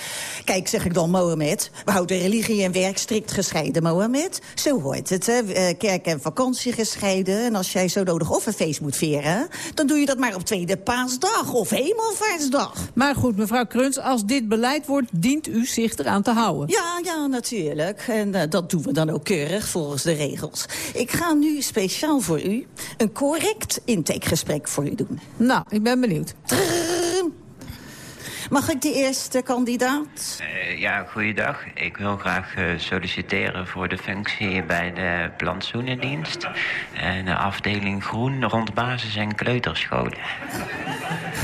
Kijk, zeg ik dan Mohammed, we houden religie en werk strikt gescheiden, Mohammed. Zo hoort het, hè, eh, kerk en vakantie gescheiden... en als jij zo nodig offerfeest moet veren... dan doe je dat maar op tweede paasdag of hemelvaartsdag. Maar goed, mevrouw Kruns, als dit beleid wordt... dient u zich eraan te houden. Ja, ja, natuurlijk. En uh, dat doen we dan ook keurig volgens de regels. Ik ga nu speciaal voor u een correct intakegesprek voor u doen. Nou, ik ben benieuwd. Trrr. Mag ik de eerste kandidaat? Uh, ja, goeiedag. Ik wil graag uh, solliciteren voor de functie bij de plantsoenendienst. En de afdeling groen rond basis- en kleuterscholen.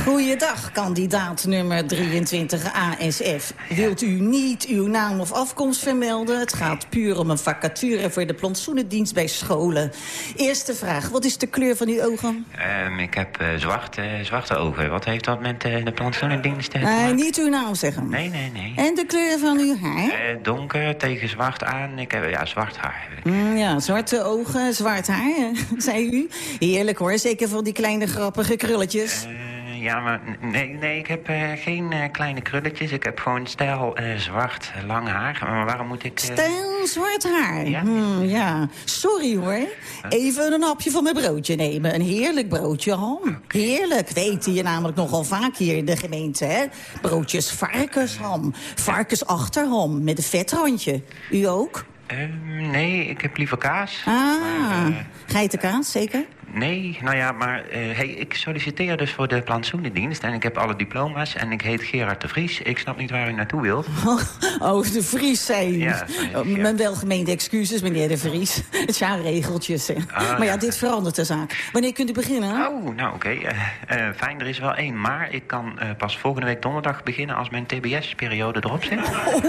Goeiedag, kandidaat nummer 23 ASF. Wilt u niet uw naam of afkomst vermelden? Het gaat puur om een vacature voor de plantsoenendienst bij scholen. Eerste vraag, wat is de kleur van uw ogen? Um, ik heb uh, zwarte, zwarte ogen. Wat heeft dat met de plantsoenendienst te Nee, niet uw naam zeggen. Nee, nee, nee. En de kleur van uw haar? Uh, donker tegen zwart aan. Ik heb, ja, zwart haar. Mm, ja, zwarte ogen, zwart haar, zei u. Heerlijk hoor, zeker voor die kleine grappige krulletjes. Uh, ja, maar nee, nee ik heb uh, geen uh, kleine krulletjes. Ik heb gewoon stijl zwart, lang haar. Maar waarom moet ik... Stijl zwart haar? Ja. Hmm, ja. Sorry hoor. Even een hapje van mijn broodje nemen. Een heerlijk broodje ham. Heerlijk. Weten je namelijk nogal vaak hier in de gemeente, hè? Broodjes varkensham. Varkensachterham met een vetrandje. U ook? Uh, nee, ik heb liever kaas. Ah, maar, uh... geitenkaas, zeker? Nee, nou ja, maar uh, hey, ik solliciteer dus voor de plantsoenendienst... en ik heb alle diploma's en ik heet Gerard de Vries. Ik snap niet waar u naartoe wilt. Oh, de Vries, u. Ja, oh, mijn welgemeende excuses, meneer de Vries. Het zijn regeltjes, hè. Ah, maar ja, ja, dit verandert de zaak. Wanneer kunt u beginnen? Oh, nou oké. Okay. Uh, fijn, er is wel één. Maar ik kan pas volgende week donderdag beginnen... als mijn TBS-periode erop zit. Oh,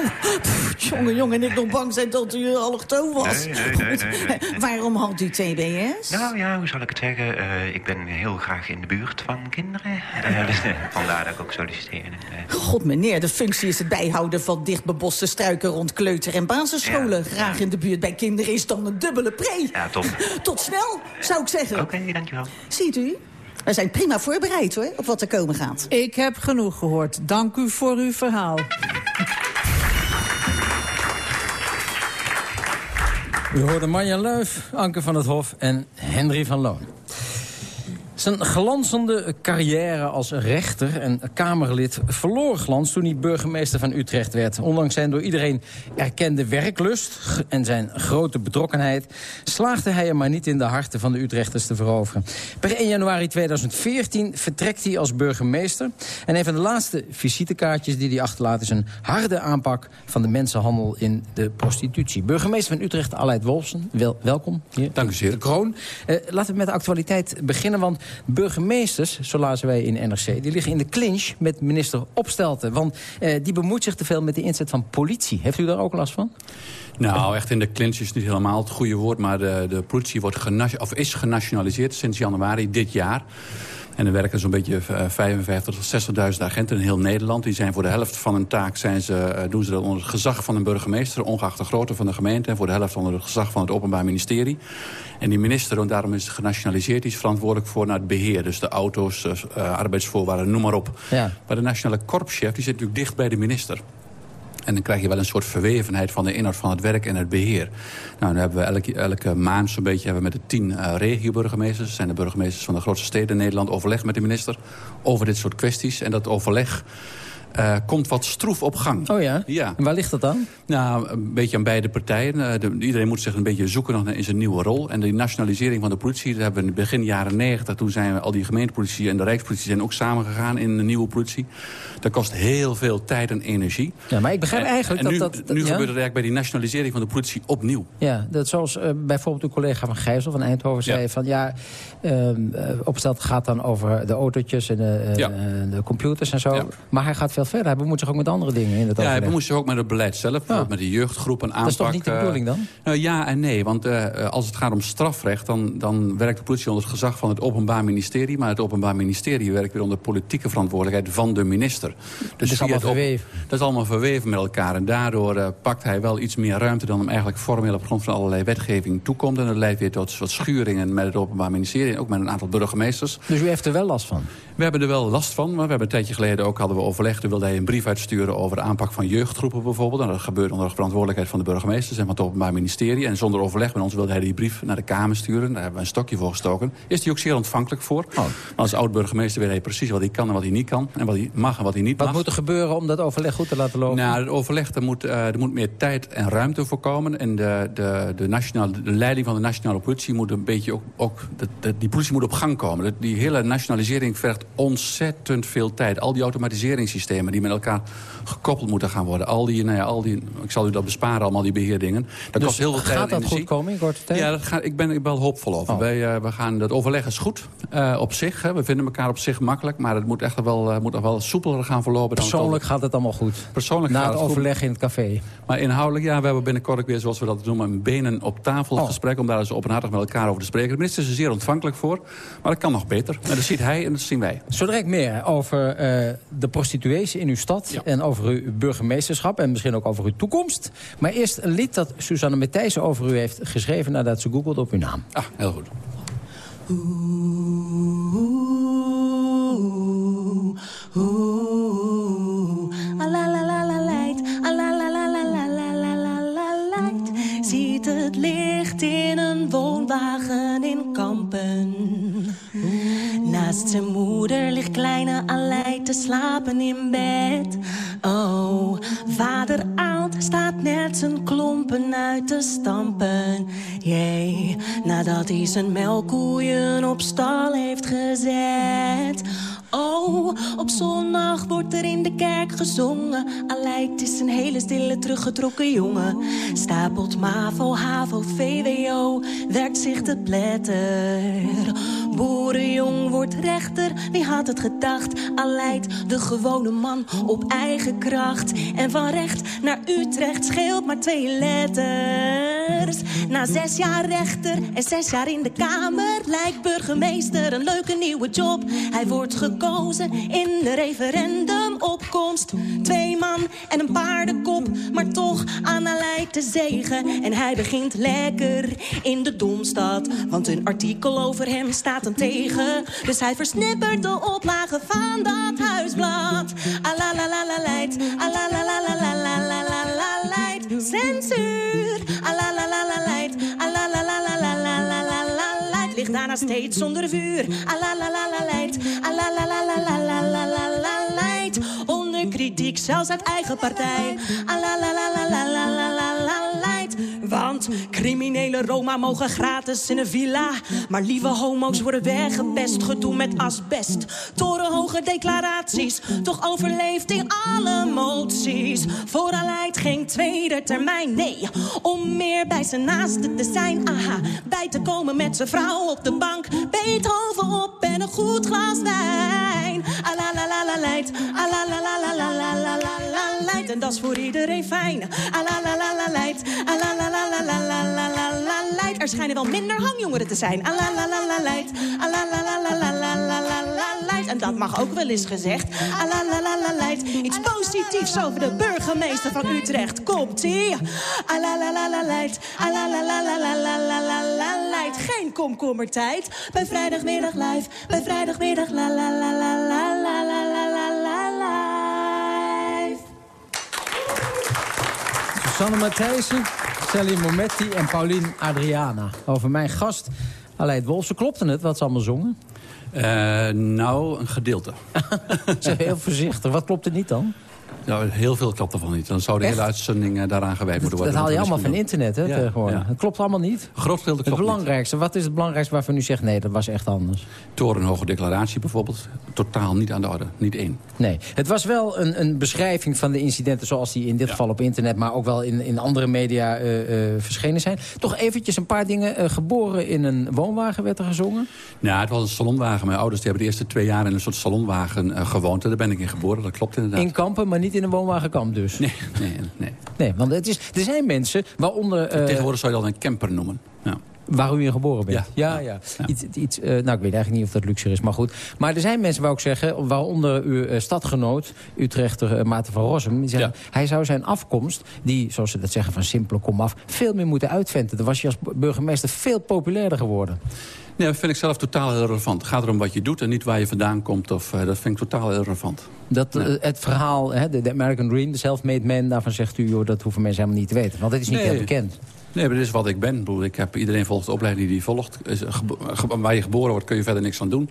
jongen, jongen, en ik nog bang zijn dat u allochtoon was. Nee, nee, nee, nee, nee. Waarom had u TBS? Nou ja, hoe zal ik het zeggen? Uh, ik ben heel graag in de buurt van kinderen. Uh, dus, uh, vandaar dat ik ook solliciteer. God meneer, de functie is het bijhouden van dichtbeboste struiken rond kleuter- en basisscholen. Ja. Graag in de buurt bij kinderen is dan een dubbele pre. Ja, top. Tot snel, zou ik zeggen. Oké, okay, dankjewel. Ziet u? We zijn prima voorbereid hoor, op wat er komen gaat. Ik heb genoeg gehoord. Dank u voor uw verhaal. U hoorde Marja Leuf, Anke van het Hof en Henry van Loon. Zijn glanzende carrière als rechter en Kamerlid verloor glans toen hij burgemeester van Utrecht werd. Ondanks zijn door iedereen erkende werklust en zijn grote betrokkenheid... slaagde hij er maar niet in de harten van de Utrechters te veroveren. Per 1 januari 2014 vertrekt hij als burgemeester... en een van de laatste visitekaartjes die hij achterlaat... is een harde aanpak van de mensenhandel in de prostitutie. Burgemeester van Utrecht, Aleid Wolfsen, wel, welkom. Hier. Dank u zeer. De kroon. Uh, laten we met de actualiteit beginnen, want burgemeesters, zo lazen wij in NRC... die liggen in de clinch met minister Opstelten. Want uh, die bemoeit zich te veel met de inzet van politie. Heeft u daar ook last van? Nou, echt in de clinch is niet helemaal het goede woord... maar de, de politie wordt of is genationaliseerd sinds januari dit jaar. En er werken zo'n beetje 55 tot 60.000 agenten in heel Nederland. Die zijn voor de helft van hun taak zijn ze, doen ze dat onder het gezag van een burgemeester... ongeacht de grootte van de gemeente. En voor de helft onder het gezag van het Openbaar Ministerie. En die minister, en daarom is het genationaliseerd... die is verantwoordelijk voor naar het beheer. Dus de auto's, uh, arbeidsvoorwaarden, noem maar op. Ja. Maar de nationale korpschef die zit natuurlijk dicht bij de minister. En dan krijg je wel een soort verwevenheid van de inhoud van het werk en het beheer. Nou, dan hebben we elke, elke maand zo'n beetje hebben we met de tien uh, regioburgemeesters... zijn de burgemeesters van de grootste steden in Nederland... overleg met de minister over dit soort kwesties. En dat overleg uh, komt wat stroef op gang. Oh ja? ja? En waar ligt dat dan? Nou, een beetje aan beide partijen. Uh, iedereen moet zich een beetje zoeken nog in zijn nieuwe rol. En de nationalisering van de politie, dat hebben we in begin jaren 90... toen zijn we al die gemeentepolitie en de rijkspolitie zijn ook samengegaan in de nieuwe politie. Dat kost heel veel tijd en energie. Ja, maar ik begrijp eigenlijk en dat, nu, dat... nu gebeurt het eigenlijk bij die nationalisering van de politie opnieuw. Ja, dat zoals uh, bijvoorbeeld uw collega van Gijzel van Eindhoven zei... Ja. van ja, uh, opstelt gaat dan over de autootjes en de, de computers en zo. Maar hij gaat veel verder. Hij bemoeit zich ook met andere dingen in het Ja, hij bemoeit zich ook met het beleid zelf. Met de jeugdgroepen aanpak. Dat is toch niet de bedoeling dan? Nou, ja en nee. Want uh, als het gaat om strafrecht... Dan, dan werkt de politie onder het gezag van het Openbaar Ministerie. Maar het Openbaar Ministerie werkt weer onder politieke verantwoordelijkheid van de minister. Dus dat is allemaal verweven. Dat is allemaal verweven met elkaar. En daardoor uh, pakt hij wel iets meer ruimte dan hem eigenlijk formeel op grond van allerlei wetgeving toekomt. En dat leidt weer tot wat schuringen met het Openbaar Ministerie. En ook met een aantal burgemeesters. Dus u heeft er wel last van? We hebben er wel last van. Maar we hebben een tijdje geleden ook hadden we overlegd. Wilde hij een brief uitsturen over de aanpak van jeugdgroepen bijvoorbeeld. En dat gebeurt onder de verantwoordelijkheid van de burgemeesters en van het Openbaar Ministerie. En zonder overleg met ons wilde hij die brief naar de Kamer sturen. Daar hebben we een stokje voor gestoken. Is hij ook zeer ontvankelijk voor. Oh. Als oud-burgemeester weet hij precies wat hij kan en wat hij niet kan. En wat hij mag en wat hij niet wat mag. Wat moet er gebeuren om dat overleg goed te laten lopen? Nou, het overleg, er moet, uh, er moet meer tijd en ruimte voor komen. En de, de, de, nationale, de leiding van de nationale politie moet een beetje ook... ook de, de, die politie moet op gang komen. Die hele nationalisering vergt ontzettend veel tijd. Al die automatiseringssystemen die met elkaar gekoppeld moeten gaan worden. Al die, nou ja, al die, ik zal u dat besparen, allemaal die beheerdingen. Dat dus kost heel veel tijd gaat dat goed komen in korte tijd? Ja, dat gaat, ik ben ik wel hoopvol over. Oh. Wij, uh, we gaan, dat overleg is goed uh, op zich. Hè. We vinden elkaar op zich makkelijk. Maar het moet echt wel, uh, moet nog wel soepeler gaan verlopen. Persoonlijk dan gaat het allemaal goed? Persoonlijk Na gaat het, het overleg goed. in het café? Maar inhoudelijk, ja, we hebben binnenkort ook weer, zoals we dat noemen... een benen op tafel oh. gesprek, om daar eens openhartig met elkaar over te spreken. De minister is er zeer ontvankelijk voor, maar dat kan nog beter. En dat ziet hij en dat zien wij. Zo direct meer over de in uw stad... Ja. en over uw burgemeesterschap en misschien ook over uw toekomst. Maar eerst een lied dat Suzanne Matthijssen over u heeft geschreven... nadat ze googelde op uw naam. Ah, heel goed. Ziet het licht in een woonwagen in Kampen. Naast zijn moeder ligt kleine Aleid te slapen in bed. Oh, vader oud staat net zijn klompen uit te stampen. Jee, nadat hij zijn melkkoeien op stal heeft gezet. Oh, op zondag wordt er in de kerk gezongen. Aleid is een hele stille, teruggetrokken jongen. Stapelt MAVO, HAVO, VWO, werkt zich te pletter. Boerenjong wordt rechter, wie had het gedacht? Aleid, de gewone man op eigen kracht. En van recht naar Utrecht scheelt maar twee letters. Na zes jaar rechter en zes jaar in de Kamer... lijkt burgemeester een leuke nieuwe job. Hij wordt gekozen in de referendumopkomst. Twee man en een paardenkop, maar toch aan Aleid te zegen. En hij begint lekker in de Domstad. Want een artikel over hem staat hem tegen. Dus hij versnippert de oplagen van dat huisblad. Alalalalalijt, alalalalalalalalalalalijt. Censuur, alalalalalijt, alalalalalalalalalalalijt. Ligt daarna steeds zonder vuur. Alalalalalijt, alalalalalalalalalalalijt. Onder kritiek, zelfs uit eigen partij. Alalalalalalalalalalalijt. Want criminele Roma mogen gratis in een villa. Maar lieve homo's worden weggepest, gedoe met asbest. Torenhoge declaraties, toch overleeft in alle moties. Vooraleid geen tweede termijn, nee. Om meer bij zijn naasten te zijn, aha. Bij te komen met zijn vrouw op de bank. Beethoven op en een goed glas wijn. Alalalalaleit, la en dat is voor iedereen fijn. Alalalalalijt, alalalalalalalalalalalijt. Er schijnen wel minder hangjongeren te zijn. Alalalalalijt, alalalalalalalalalalalijt. lijkt. En dat mag ook wel eens gezegd. Alalalala lijkt. Iets positiefs over de burgemeester van Utrecht. Komt-ie. Alalalala lijkt. Alalalala lijkt. Geen komkommertijd. Bij vrijdagmiddag live. Bij vrijdagmiddag la la la la la la la la la Susanne Matthijssen, Sally Mometti en Paulien Adriana. Over mijn gast, Aleid Wolfsen. Klopte het wat ze allemaal zongen? Eh, nou, een gedeelte. Ze heel voorzichtig. Wat klopt er niet dan? Nou, heel veel klopt ervan niet. Dan zou de Echt? hele uitzending eh, daaraan gewijd moeten Dat worden. haal je allemaal van internet, hè, Ja, tegenwoordig. ja. Het klopt allemaal niet. Een groot gedeelte Het klopt niet. belangrijkste, wat is het belangrijkste waarvan u zegt... nee, dat was echt anders? Torenhoge declaratie bijvoorbeeld. Totaal niet aan de orde. Niet één. Nee, het was wel een, een beschrijving van de incidenten... zoals die in dit geval op internet, maar ook wel in, in andere media eh, eh, verschenen zijn. Toch eventjes een paar dingen. Geboren in een woonwagen werd er gezongen. Nou, het was een salonwagen. Mijn ouders die hebben de eerste twee jaar in een soort salonwagen gewoond. Daar ben ik in geboren. Dat klopt inderdaad. In kampen, maar niet in een woonwagenkamp dus. Nee, nee, nee. Nee, want het is, er zijn mensen, waaronder... eh, Tegenwoordig zou je dat een camper noemen. Ja. Waar u in geboren bent? Ja. ja. ja. Iets, iets, eh, nou, ik weet eigenlijk niet of dat luxe is, maar goed. Maar er zijn mensen, wou ik zeggen, waaronder uw eh, stadgenoot... Utrechter uh, Maarten van Rossum. Die zeggen, Hij zou zijn afkomst, die, zoals ze dat zeggen, van simpele komaf... veel meer moeten uitventen. Dan was je als burgemeester veel populairder geworden. Nee, dat vind ik zelf totaal irrelevant. Het gaat erom wat je doet en niet waar je vandaan komt. Of, eh, dat vind ik totaal irrelevant. Dat, eh, het verhaal, hè, de, de American Dream, de self-made man... daarvan zegt u, joh, dat hoeven mensen helemaal niet te weten. Want het is niet Nee. heel bekend. Nee, maar dit is wat ik ben. Ik heb, iedereen volgt de opleiding die hij volgt. Is ge- waar je geboren wordt kun je verder niks aan doen.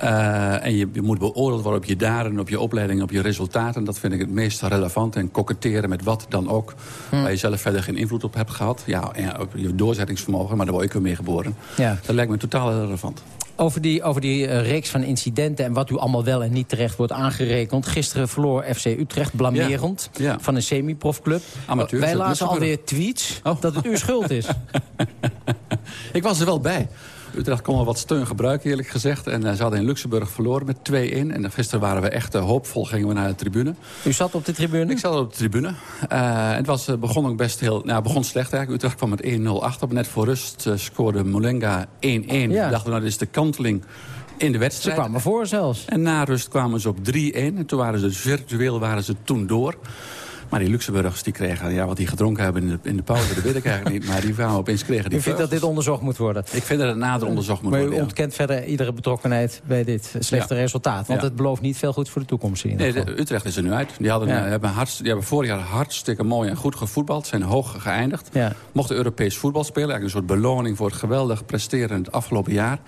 Eh, en je, je moet beoordeeld worden op je daden, op je opleiding, op je resultaten. Dat vind ik het meest relevant. En koketteren met wat dan ook. Hm. Waar je zelf verder geen invloed op hebt gehad. Ja, en op je doorzettingsvermogen, maar daar word ik weer mee geboren. Ja. Dat lijkt me totaal irrelevant. Over die, over die eh, reeks van incidenten en wat u allemaal wel en niet terecht wordt aangerekend. Gisteren verloor FC Utrecht blamerend Ja, ja. van een semi-profclub. Wij lazen Luxemburg. alweer tweets dat het uw schuld is. Ik was er wel bij. Utrecht kon wel wat steun gebruiken, eerlijk gezegd. En eh, ze hadden in Luxemburg verloren met 2-1. En gisteren waren we echt eh, hoopvol, gingen we naar de tribune. U zat op de tribune? Ik zat op de tribune. Eh, het was, begon ook best heel... Nou, begon slecht eigenlijk. Utrecht kwam met 1-0 achter. Net voor rust scoorde Molenga 1-1. We dachten, nou, dit is de kanteling in de wedstrijd. Ze kwamen voor zelfs. En na rust kwamen ze op 3-1. En toen waren ze virtueel waren ze toen door. Maar die Luxemburgers die kregen, ja, wat die gedronken hebben in de, in de pauze, dat weet ik eigenlijk niet. Maar die kwamen opeens kregen die U vindt dat dit onderzocht moet worden? Ik vind dat het nader onderzocht moet Maar u worden. ja. ontkent verder iedere betrokkenheid bij dit slechte Ja. resultaat. Want Ja. het belooft niet veel goed voor de toekomst. In Nee, de- Utrecht is er nu uit. Die, hadden, eh, hebben die hebben vorig jaar hartstikke mooi en goed gevoetbald. Zijn hoog geëindigd. Mochten Europees voetbal spelen. Eigenlijk een soort beloning voor het geweldig presteren het afgelopen jaar.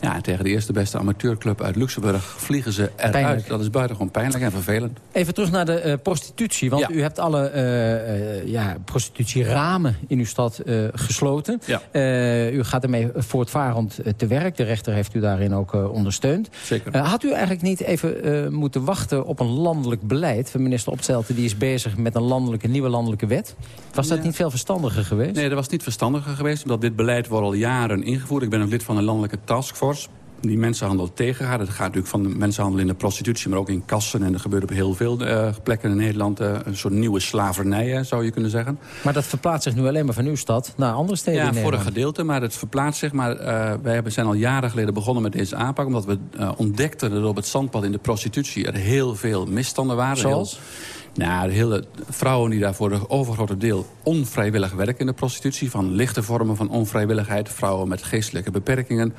Ja, en tegen de eerste beste amateurclub uit Luxemburg vliegen ze eruit. Pijnlijk. Dat is buitengewoon pijnlijk en vervelend. Even terug naar de eh, prostitutie. Want Ja. U hebt alle eh, eh, ja, prostitutieramen in uw stad eh, gesloten. Ja. U gaat ermee voortvarend te werk. De rechter heeft u daarin ook ondersteund. Zeker. Had u eigenlijk niet even moeten wachten op een landelijk beleid? Van minister Opstelten die is bezig met een landelijke, nieuwe landelijke wet. Was dat niet veel verstandiger geweest? Nee, dat was niet verstandiger geweest. Omdat dit beleid wordt al jaren ingevoerd. Ik ben ook lid van een landelijke taskforce. Die mensenhandel tegengaat. Het gaat natuurlijk van de mensenhandel in de prostitutie, maar ook in kassen. En er gebeurt op heel veel eh, plekken in Nederland eh, een soort nieuwe slavernij, hè, zou je kunnen zeggen. Maar dat verplaatst zich nu alleen maar van uw stad naar andere steden Ja, voor een gedeelte, maar het verplaatst zich. Maar eh, wij hebben, zijn al jaren geleden begonnen met deze aanpak... omdat we ontdekten dat op het zandpad in de prostitutie... er heel veel misstanden waren. Zoals? Heel, nou, de hele vrouwen die daar voor de overgrote deel onvrijwillig werken in de prostitutie... van lichte vormen van onvrijwilligheid, vrouwen met geestelijke beperkingen.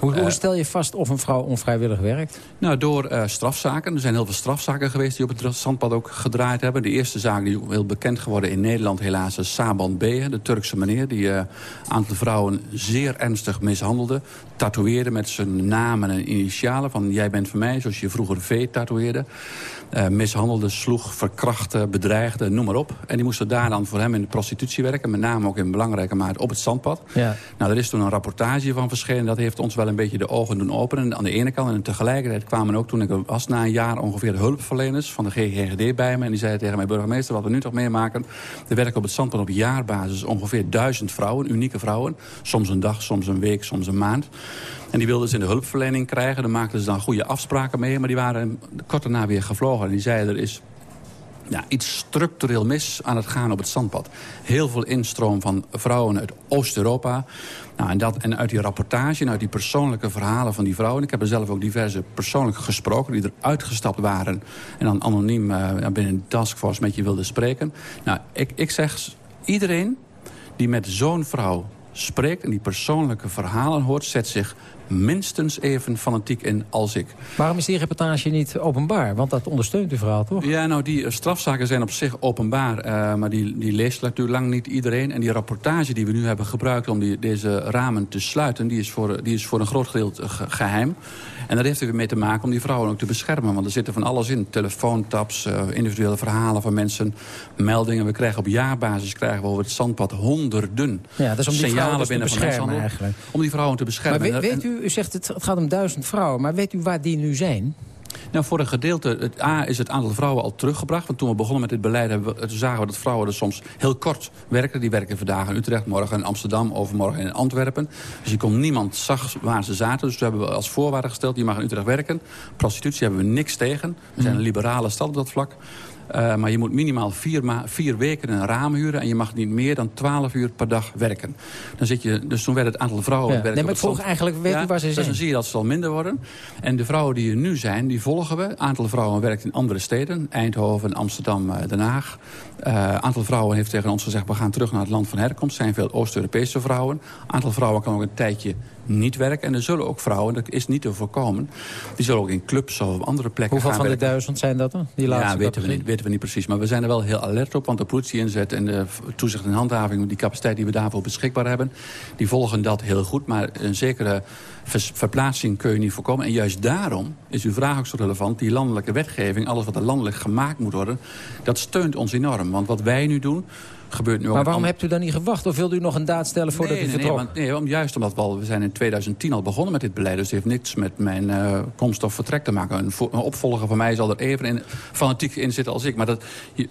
Hoe, hoe Eh, stel je vast of een vrouw onvrijwillig werkt? nou, door eh, strafzaken. Er zijn heel veel strafzaken geweest die op het zandpad ook gedraaid hebben. De eerste zaak die heel bekend geworden in Nederland helaas is Saban B. De Turkse meneer die een aantal vrouwen zeer ernstig mishandelde. Tatoeëerde met zijn naam en initialen van jij bent van mij. Zoals je vroeger V tatoeëerde. Eh, mishandelde, sloeg, verkrachtte, bedreigde, noem maar op. En die moesten daar dan voor hem in de prostitutie werken. Met name ook in belangrijke mate op het zandpad. Ja. Nou, er is toen een rapportage van verschenen. Dat heeft ons wel een beetje de ogen doen openen. Aan de ene kant. En tegelijkertijd kwamen ook toen ik was na een jaar ongeveer de hulpverleners van de GGD bij me. En die zeiden tegen mij, burgemeester, wat we nu toch meemaken. Er werken op het zandpad op jaarbasis ongeveer duizend vrouwen, unieke vrouwen. Soms een dag, soms een week, soms een maand. En die wilden ze in de hulpverlening krijgen. Daar maakten ze dan goede afspraken mee. Maar die waren kort daarna weer gevlogen. En die zeiden, er is ja, iets structureel mis aan het gaan op het zandpad. Heel veel instroom van vrouwen uit Oost-Europa. Nou, en, dat, en uit die rapportage en uit die persoonlijke verhalen van die vrouwen... ik heb er zelf ook diverse persoonlijk gesproken... die er uitgestapt waren en dan anoniem uh, binnen een taskforce met je wilden spreken. Nou, ik, ik zeg, iedereen die met zo'n vrouw spreekt... en die persoonlijke verhalen hoort, zet zich minstens even fanatiek in als ik. Waarom is die reportage niet openbaar? Want dat ondersteunt uw verhaal, toch? Ja, nou, die strafzaken zijn op zich openbaar. Uh, maar die, die leest natuurlijk lang niet iedereen. En die rapportage die we nu hebben gebruikt om die, deze ramen te sluiten... die is voor, die is voor een groot gedeelte geheim. En dat heeft er weer mee te maken om die vrouwen ook te beschermen. Want er zitten van alles in. Telefoontaps, uh, individuele verhalen van mensen, meldingen. We krijgen op jaarbasis krijgen we over het zandpad honderden ja, dus om die signalen dus binnen te van eigenlijk. Om die vrouwen te beschermen. Maar weet, weet u, u zegt het, het gaat om duizend vrouwen. Maar weet u waar die nu zijn? Nou, voor een gedeelte, het A is het aantal vrouwen al teruggebracht. Want toen we begonnen met dit beleid, hebben we, zagen we dat vrouwen er soms heel kort werken. Die werken vandaag in Utrecht, morgen in Amsterdam, overmorgen in Antwerpen. Dus je kon niemand zag waar ze zaten. Dus toen hebben we als voorwaarde gesteld, je mag in Utrecht werken. Prostitutie hebben we niks tegen. We zijn een liberale stad op dat vlak. Uh, maar je moet minimaal vier, vier, weken een raam huren... en je mag niet meer dan 12 uur per dag werken. Dan zit je, dus toen werd het aantal vrouwen... Ja. Nee, maar ik vroeg eigenlijk, weet ja, waar ze dus zijn? dan zie je dat ze al minder worden. En de vrouwen die er nu zijn, die volgen we. aantal vrouwen werkt in andere steden. Eindhoven, Amsterdam, uh, Den Haag. Uh, aantal vrouwen heeft tegen ons gezegd... we gaan terug naar het land van herkomst. zijn veel Oost-Europese vrouwen. aantal vrouwen kan ook een tijdje niet werken. En er zullen ook vrouwen, dat is niet te voorkomen... die zullen ook in clubs of andere plekken Hoeveel gaan van de duizend zijn dat dan? Die laatste ja, weten we, niet, weten we niet precies. Maar we zijn er wel heel alert op. Want de politie inzet en de toezicht en handhaving... die capaciteit die we daarvoor beschikbaar hebben... die volgen dat heel goed. Maar een zekere verplaatsing kun je niet voorkomen. En juist daarom is uw vraag ook zo relevant. Die landelijke wetgeving, alles wat er landelijk gemaakt moet worden... dat steunt ons enorm. Want wat wij nu doen gebeurt nu ook... Maar waarom hebt u dan niet gewacht? Of wilde u nog een daad stellen voordat nee, u nee, vertrok? Nee, want, nee want juist omdat we al... We zijn in 2010 al begonnen met dit beleid. Dus het heeft niks met mijn uh, komst of vertrek te maken. Een, een, opvolger van mij zal er even in, fanatiek in zitten als ik. Maar dat,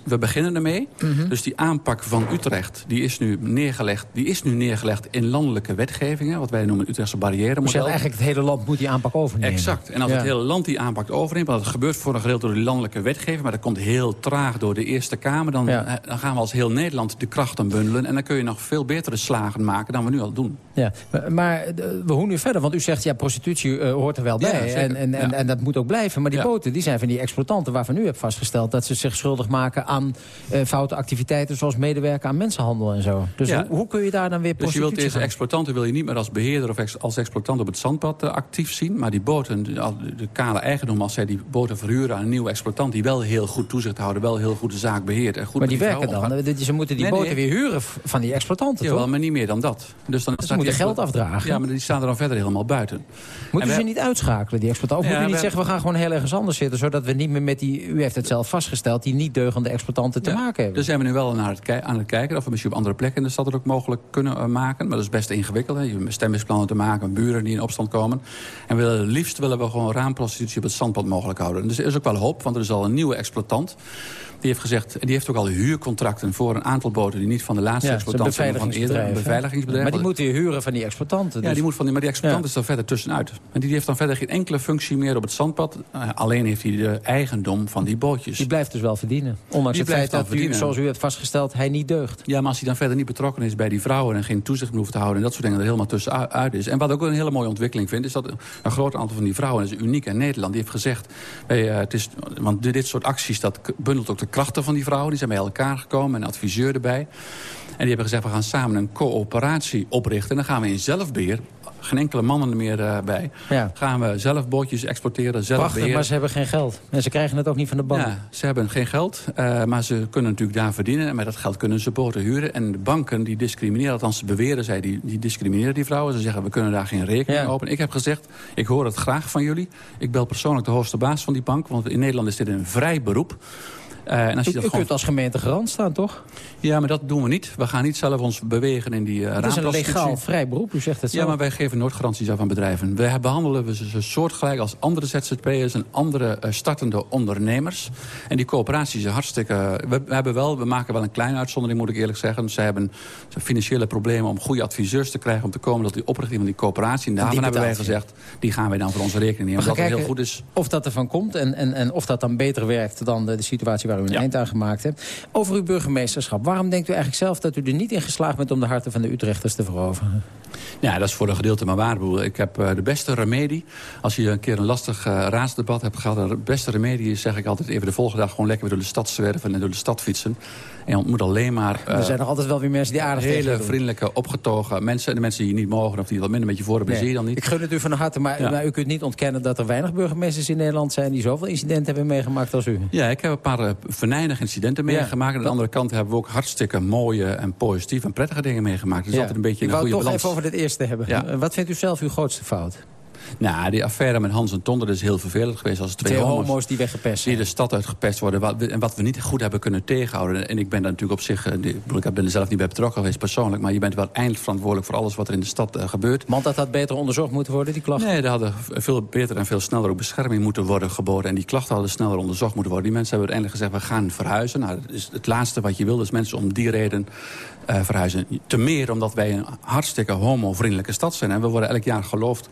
we beginnen ermee. Mm -hmm. Dus die aanpak van Utrecht, die is, nu neergelegd, die is nu neergelegd in landelijke wetgevingen. Wat wij noemen Utrechtse barrière Dus eigenlijk het hele land moet die aanpak overnemen. Exact. En als ja. het hele land die aanpak overneemt... want het gebeurt voor een gedeelte door die landelijke wetgeving... maar dat komt heel traag door de Eerste Kamer... dan, ja. dan gaan we als heel Nederland de krachten bundelen en dan kun je nog veel betere slagen maken dan we nu al doen. Ja, maar hoe nu verder? Want u zegt, ja, prostitutie uh, hoort er wel bij. Ja, en, en, ja. en, en, dat moet ook blijven. Maar die ja. boten die zijn van die exploitanten waarvan u hebt vastgesteld... dat ze zich schuldig maken aan uh, foute activiteiten... zoals medewerken aan mensenhandel en zo. Dus hoe, hoe, kun je daar dan weer Dus je wilt deze exploitanten wil je niet meer als beheerder... of ex, als exploitant op het zandpad uh, actief zien. Maar die boten, de, de kale eigendom, als zij die boten verhuren... aan een nieuwe exploitant die wel heel goed toezicht houden... wel heel goed de zaak beheert en goed Maar die, die werken dan? Ze moeten die nee, boten nee. weer huren van die exploitanten, Jawel, toch? maar niet meer dan dat. Dus dan ze moeten geld afdragen. Ja, maar die staan er dan verder helemaal buiten. Moeten we... ze niet uitschakelen, die exploitanten? Of ja, moet u niet zeggen, we gaan gewoon heel ergens anders zitten... zodat we niet meer met die, u heeft het zelf vastgesteld... die niet deugende exploitanten te ja, maken hebben? Daar zijn we nu wel naar het aan het kijken... of we misschien op andere plekken in de stad het ook mogelijk kunnen uh, maken. Maar dat is best ingewikkeld. Hè. Je hebt stemmingsplannen te maken, buren die in opstand komen. En we, liefst willen we gewoon raamprostitutie op het zandpad mogelijk houden. En dus er is ook wel hoop, want er is al een nieuwe exploitant... Die heeft gezegd, en die heeft ook al huurcontracten voor een aantal boten die niet van de laatste ja, exploitant zijn, van eerder een beveiligingsbedrijf. Maar die moeten huren van die exploitanten. Dus. Ja, die moet van die, maar die exploitant ja. is er verder tussenuit. En die heeft dan verder geen enkele functie meer op het zandpad. Uh, alleen heeft hij de eigendom van die bootjes. Die blijft dus wel verdienen. Ondanks die het feit dat u, zoals u hebt vastgesteld, hij niet deugt. Ja, maar als hij dan verder niet betrokken is bij die vrouwen en geen toezicht meer hoeft te houden en dat soort dingen er helemaal tussenuit is. En wat ik ook een hele mooie ontwikkeling vind, is dat een groot aantal van die vrouwen, dat is uniek in Nederland, die heeft gezegd, uh, het is, want dit soort acties, dat bundelt ook de krachten van die vrouwen. Die zijn bij elkaar gekomen, een adviseur erbij. En die hebben gezegd, we gaan samen een coöperatie oprichten. En dan gaan we in zelfbeheer, geen enkele mannen er meer uh, bij... Ja. gaan we zelf bootjes exporteren, zelf Prachtig, maar ze hebben geen geld. En ze krijgen het ook niet van de bank. Ja, ze hebben geen geld, uh, maar ze kunnen natuurlijk daar verdienen. En met dat geld kunnen ze boten huren. En de banken die discrimineren, althans ze beweren zij... die, die discrimineren die vrouwen. Ze zeggen, we kunnen daar geen rekening Ja. openen. Ik heb gezegd, ik hoor het graag van jullie. Ik bel persoonlijk de hoogste baas van die bank. Want in Nederland is dit een vrij beroep. Uh, en als je U, dat u gewoon... kunt als gemeente garant staan, toch? Ja, maar dat doen we niet. We gaan niet zelf ons bewegen in die uh, Het is een legaal vrij beroep, u zegt het zo. Ja, maar wij geven nooit garanties af aan bedrijven. Wij behandelen we ze soortgelijk als andere ZZP'ers en andere uh, startende ondernemers. En die coöperaties zijn hartstikke... We, we, hebben wel, we maken wel een kleine uitzondering, moet ik eerlijk zeggen. Zij hebben financiële problemen om goede adviseurs te krijgen... om te komen tot die oprichting van die coöperatie. En daarvan hebben wij gezegd, die gaan wij dan voor onze rekening nemen. Omdat kijken heel goed is. of dat ervan komt en, en, en of dat dan beter werkt dan de, de situatie waar u een eind aan gemaakt hebt. Over uw burgemeesterschap. Waarom denkt u eigenlijk zelf dat u er niet in geslaagd bent... om de harten van de Utrechters te veroveren? Ja, dat is voor een gedeelte maar waar. Ik heb uh, de beste remedie. Als je een keer een lastig uh, raadsdebat hebt gehad... de beste remedie is, zeg ik altijd, even de volgende dag... gewoon lekker weer door de stad zwerven en door de stad fietsen. En ontmoet alleen maar... Uh, er zijn nog altijd wel weer mensen die aardig Hele vriendelijke, opgetogen mensen. En de mensen die je niet mogen of die wat minder met je voor hebben, nee. zie je dan niet. Ik gun het u van harte, maar, ja. maar, u kunt niet ontkennen... dat er weinig burgemeesters in Nederland zijn... die zoveel incidenten hebben meegemaakt als u. Ja, ik heb een paar uh, incidenten ja. meegemaakt. Aan de andere kant hebben we ook hartstikke mooie en positieve en prettige dingen meegemaakt. Dus ja. altijd een beetje ik een goede balans. balans. even over dit eerste hebben. Wat vindt u zelf uw grootste fout? Nou, die affaire met Hans en Ton, dat is heel vervelend geweest. Als twee, twee homo's, homo's die weggepest Die de stad uitgepest worden. Wat, en wat we niet goed hebben kunnen tegenhouden. En ik ben daar natuurlijk op zich... Ik ben er zelf niet bij betrokken geweest persoonlijk. Maar je bent wel eindverantwoordelijk voor alles wat er in de stad uh, gebeurt. Want dat had beter onderzocht moeten worden, die klachten? Nee, er hadden veel beter en veel sneller ook bescherming moeten worden geboden. En die klachten hadden sneller onderzocht moeten worden. Die mensen hebben uiteindelijk gezegd, we gaan verhuizen. Nou, dat is het laatste wat je wil, is mensen om die reden uh, verhuizen. Te meer omdat wij een hartstikke homo-vriendelijke stad zijn. En we worden elk jaar geloofd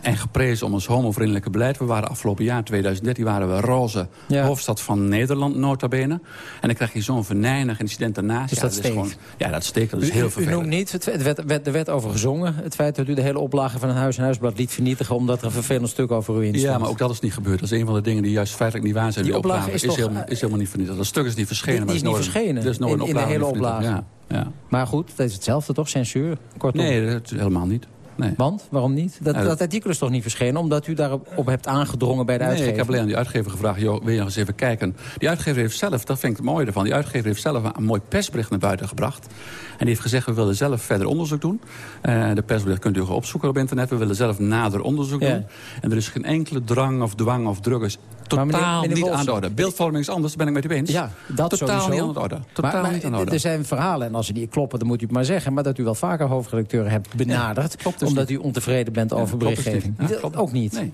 en geprezen om ons homovriendelijke beleid. We waren afgelopen jaar, 2013, waren we roze ja. hoofdstad van Nederland, nota bene. En dan krijg je zo'n venijnig incident daarnaast. Dus ja, dat, dat steekt? Is gewoon, ja, dat steekt. Dat is u, heel vervelend. U noemt niet, het, het werd, werd, er werd over gezongen, het feit dat u de hele oplage van het Huis en Huisblad liet vernietigen... omdat er een vervelend stuk over u in stond. Ja, maar ook dat is niet gebeurd. Dat is een van de dingen die juist feitelijk niet waar zijn. Die, die oplage is, is, toch, helemaal, is helemaal niet vernietigd. Dat stuk is niet verschenen. Die, is maar niet is verschenen er is nog in, een in de hele oplage. Ja, ja. Maar goed, dat is hetzelfde toch, censuur? Kortom. Nee, dat is helemaal niet. Nee. Want? Waarom niet? Dat, Ja, dat dat- artikel is toch niet verschenen... omdat u daarop op hebt aangedrongen bij de Nee, uitgever? ik heb alleen aan die uitgever gevraagd, joh, wil je nog eens even kijken? Die uitgever heeft zelf, dat vind ik het mooie ervan... die uitgever heeft zelf een, een mooi persbericht naar buiten gebracht. En die heeft gezegd, we willen zelf verder onderzoek doen. Eh, de persbericht kunt u opzoeken op internet. We willen zelf nader onderzoek Ja. doen. En er is geen enkele drang of dwang of druk is Meneer- totaal meneer niet Wolfsen- aan de orde. Beeldvorming is anders, ben ik met u eens. Ja, dat Totaal sowieso. niet aan de orde. Totaal maar, maar niet aan de orde. Er zijn verhalen, en als ze niet kloppen, dan moet u het maar zeggen... maar dat u wel vaker hoofdredacteuren hebt benaderd... klopt dus omdat niet. u ontevreden bent over dus berichtgeving. niet. Ja, Dat klopt. ook niet? Nee.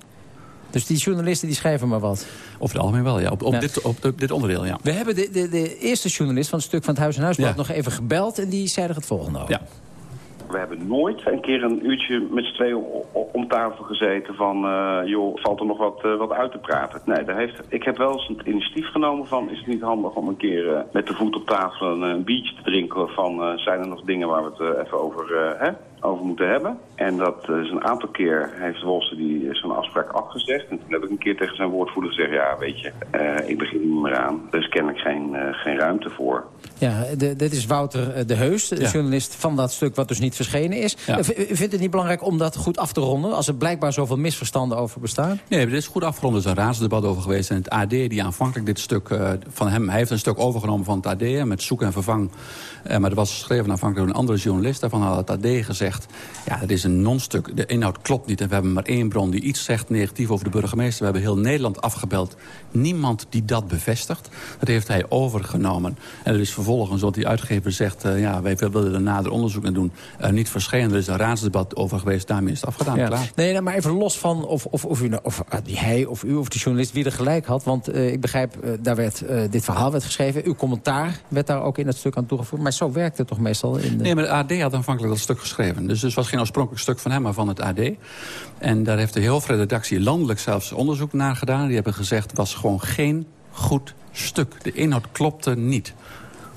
Dus die journalisten die schrijven maar wat? Over het algemeen wel, ja. Op, op, Ja. Dit, op dit onderdeel, ja. We hebben de, de, de eerste journalist van het stuk van het Huis en Huisblad Ja. nog even gebeld... en die zei er het volgende over. Ja. We hebben nooit een keer een uurtje met z'n tweeën om tafel gezeten van... eh, joh, valt er nog wat, eh, wat uit te praten? Nee, daar heeft, ik heb wel eens het initiatief genomen van... is het niet handig om een keer eh, met de voet op tafel een, een biertje te drinken... van zijn er nog dingen waar we het even over, hè, over moeten hebben? En dat is een aantal keer heeft Wolse die eh, zo'n afspraak afgezegd. En toen heb ik een keer tegen zijn woordvoerder gezegd... ja, weet je, eh, ik begin niet meer aan. Er is kennelijk geen, eh, geen ruimte voor. Ja, de, dit is Wouter eh, de Heus, de Ja. journalist van dat stuk wat dus niet verschenen is. Ja. Eh, v- U vindt het niet belangrijk om dat goed af te ronden... als er blijkbaar zoveel misverstanden over bestaan? Nee, er is goed afgerond. Er is een raadsdebat over geweest. En het AD, die aanvankelijk dit stuk eh, van hem... Hij heeft een stuk overgenomen van het AD met zoek en vervang. Eh, maar dat was geschreven aanvankelijk door een andere journalist. Daarvan had het AD gezegd... ja, het is een non-stuk. De inhoud klopt niet. En we hebben maar één bron die iets zegt negatief over de burgemeester. We hebben heel Nederland afgebeld. Niemand die dat bevestigt. Dat heeft hij overgenomen. En er is vervolgens, wat die uitgever zegt... eh, ja, wij willen er nader onderzoek naar doen. eh, niet verschenen. Er is een raadsdebat over geweest. Daarmee is het afgedaan. Ja. Klaar. Nee, nou, maar even los van of, of, of, u, nou- of eh, hij of u of de journalist wie er gelijk had. Want eh, ik begrijp, daar werd, dit verhaal werd geschreven. Uw commentaar werd daar ook in het stuk aan toegevoegd. Maar zo werkt het toch meestal? In de... Nee, maar de AD had aanvankelijk dat stuk geschreven. Dus het was geen oorspronkelijk stuk van hem, maar van het AD. En daar heeft de hoofdredactie landelijk zelfs onderzoek naar gedaan. Die hebben gezegd, het was gewoon geen goed stuk. De inhoud klopte niet.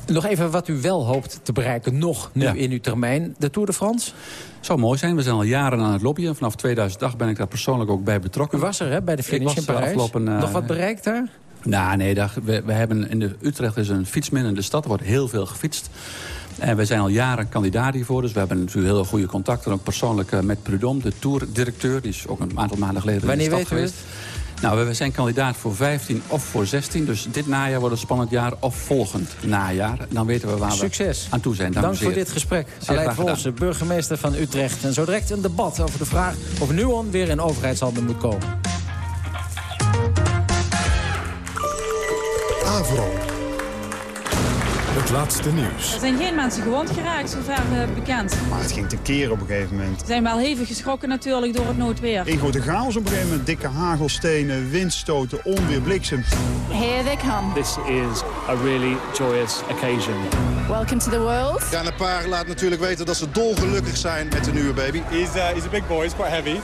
Nog even wat u wel hoopt te bereiken, nog nu Ja. in uw termijn. De Tour de France? Zou mooi zijn. We zijn al jaren aan het lobbyen. Vanaf 2008 ben ik daar persoonlijk ook bij betrokken. U was er hè, bij de finish in Parijs. afgelopen, eh, Nog wat bereikt daar? Nou, nee, daar, we, we hebben in de, Utrecht is een fietsminnende stad. Er wordt heel veel gefietst. En we zijn al jaren kandidaat hiervoor. Dus we hebben natuurlijk heel goede contacten. Ook persoonlijk eh, met Prudhomme, de tourdirecteur. Die is ook een aantal maanden geleden Wanneer in de stad geweest. Nou, we- we zijn kandidaat voor 15 of voor 16. Dus dit najaar wordt een spannend jaar of volgend najaar. Dan weten we waar Succes. we aan toe zijn. Dank, u voor dit gesprek. Aleid. Wolfsen, burgemeester van Utrecht. En zo direct een debat over de vraag of Nuon weer in overheidshanden moet komen. Avro. Het laatste nieuws. Er zijn geen mensen gewond geraakt, zover eh, bekend. Maar het ging tekeer op een gegeven moment. Ze zijn wel hevig geschrokken natuurlijk door het noodweer. Eén grote chaos op een gegeven moment. Dikke hagelstenen, windstoten, onweer, bliksem. Here they come. This is a really joyous occasion. Welcome to the world. Ja, en een paar laat natuurlijk weten dat ze dolgelukkig zijn met de nieuwe baby. He's, uh, he's a big boy, he's quite heavy.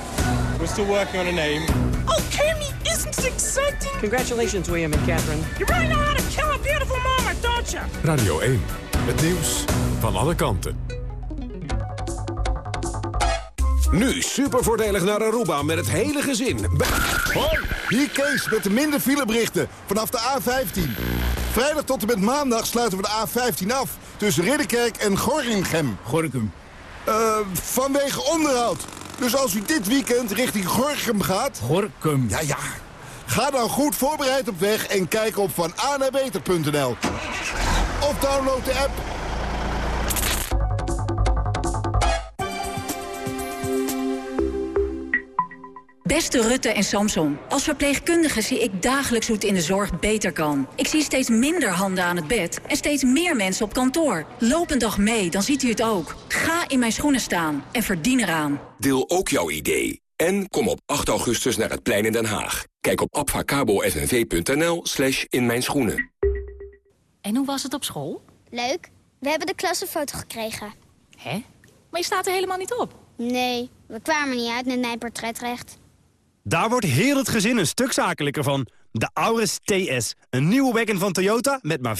We're still working on a name. Oh, Cammy, isn't it exciting? Congratulations, William and Catherine. You really know how to kill a Radio 1. Het nieuws van alle kanten. Nu super voordelig naar Aruba met het hele gezin. Hoi, hier Kees met de minder fileberichten vanaf de A15. Vrijdag tot en met maandag sluiten we de A15 af tussen Ridderkerk en Gorinchem. Gorkum. Uh, vanwege onderhoud. Dus als u dit weekend richting Gorinchem gaat... Gorkum. Ja, ja. Ga dan goed voorbereid op weg en kijk op van beter.nl. Of download de app Beste Rutte en Samson, als verpleegkundige zie ik dagelijks hoe het in de zorg beter kan. Ik zie steeds minder handen aan het bed en steeds meer mensen op kantoor. Loop een dag mee, dan ziet u het ook. Ga in mijn schoenen staan en verdien eraan. Deel ook jouw idee. En kom op 8 augustus naar het plein in Den Haag. Kijk op abfacabo.nv.nl slash in mijn schoenen. En hoe was het op school? Leuk. We hebben de klassenfoto gekregen. Hè? Maar je staat er helemaal niet op. Nee, we kwamen niet uit met mijn portretrecht. Daar wordt heel het gezin een stuk zakelijker van. De Auris TS, een nieuwe wagon van Toyota met maar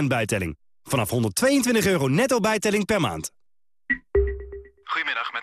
14% bijtelling. Vanaf 122 euro netto bijtelling per maand. Goedemiddag, met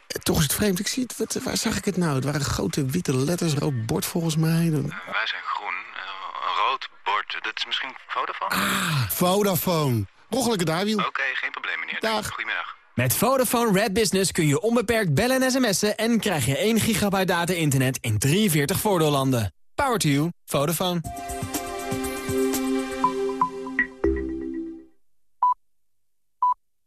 Toch is het vreemd. Ik zie het, wat, waar zag ik het nou? Het waren grote witte letters, rood bord volgens mij. Wij zijn groen. Een rood bord. Dat is misschien Vodafone? Ah, Vodafone. Roggelijke daarwiel. Oké, okay, geen probleem, meneer. Dag. Goedemiddag. Met Vodafone Red Business kun je onbeperkt bellen en sms'en... en krijg je 1 gigabyte data-internet in 43 voordeellanden. Power to you. Vodafone.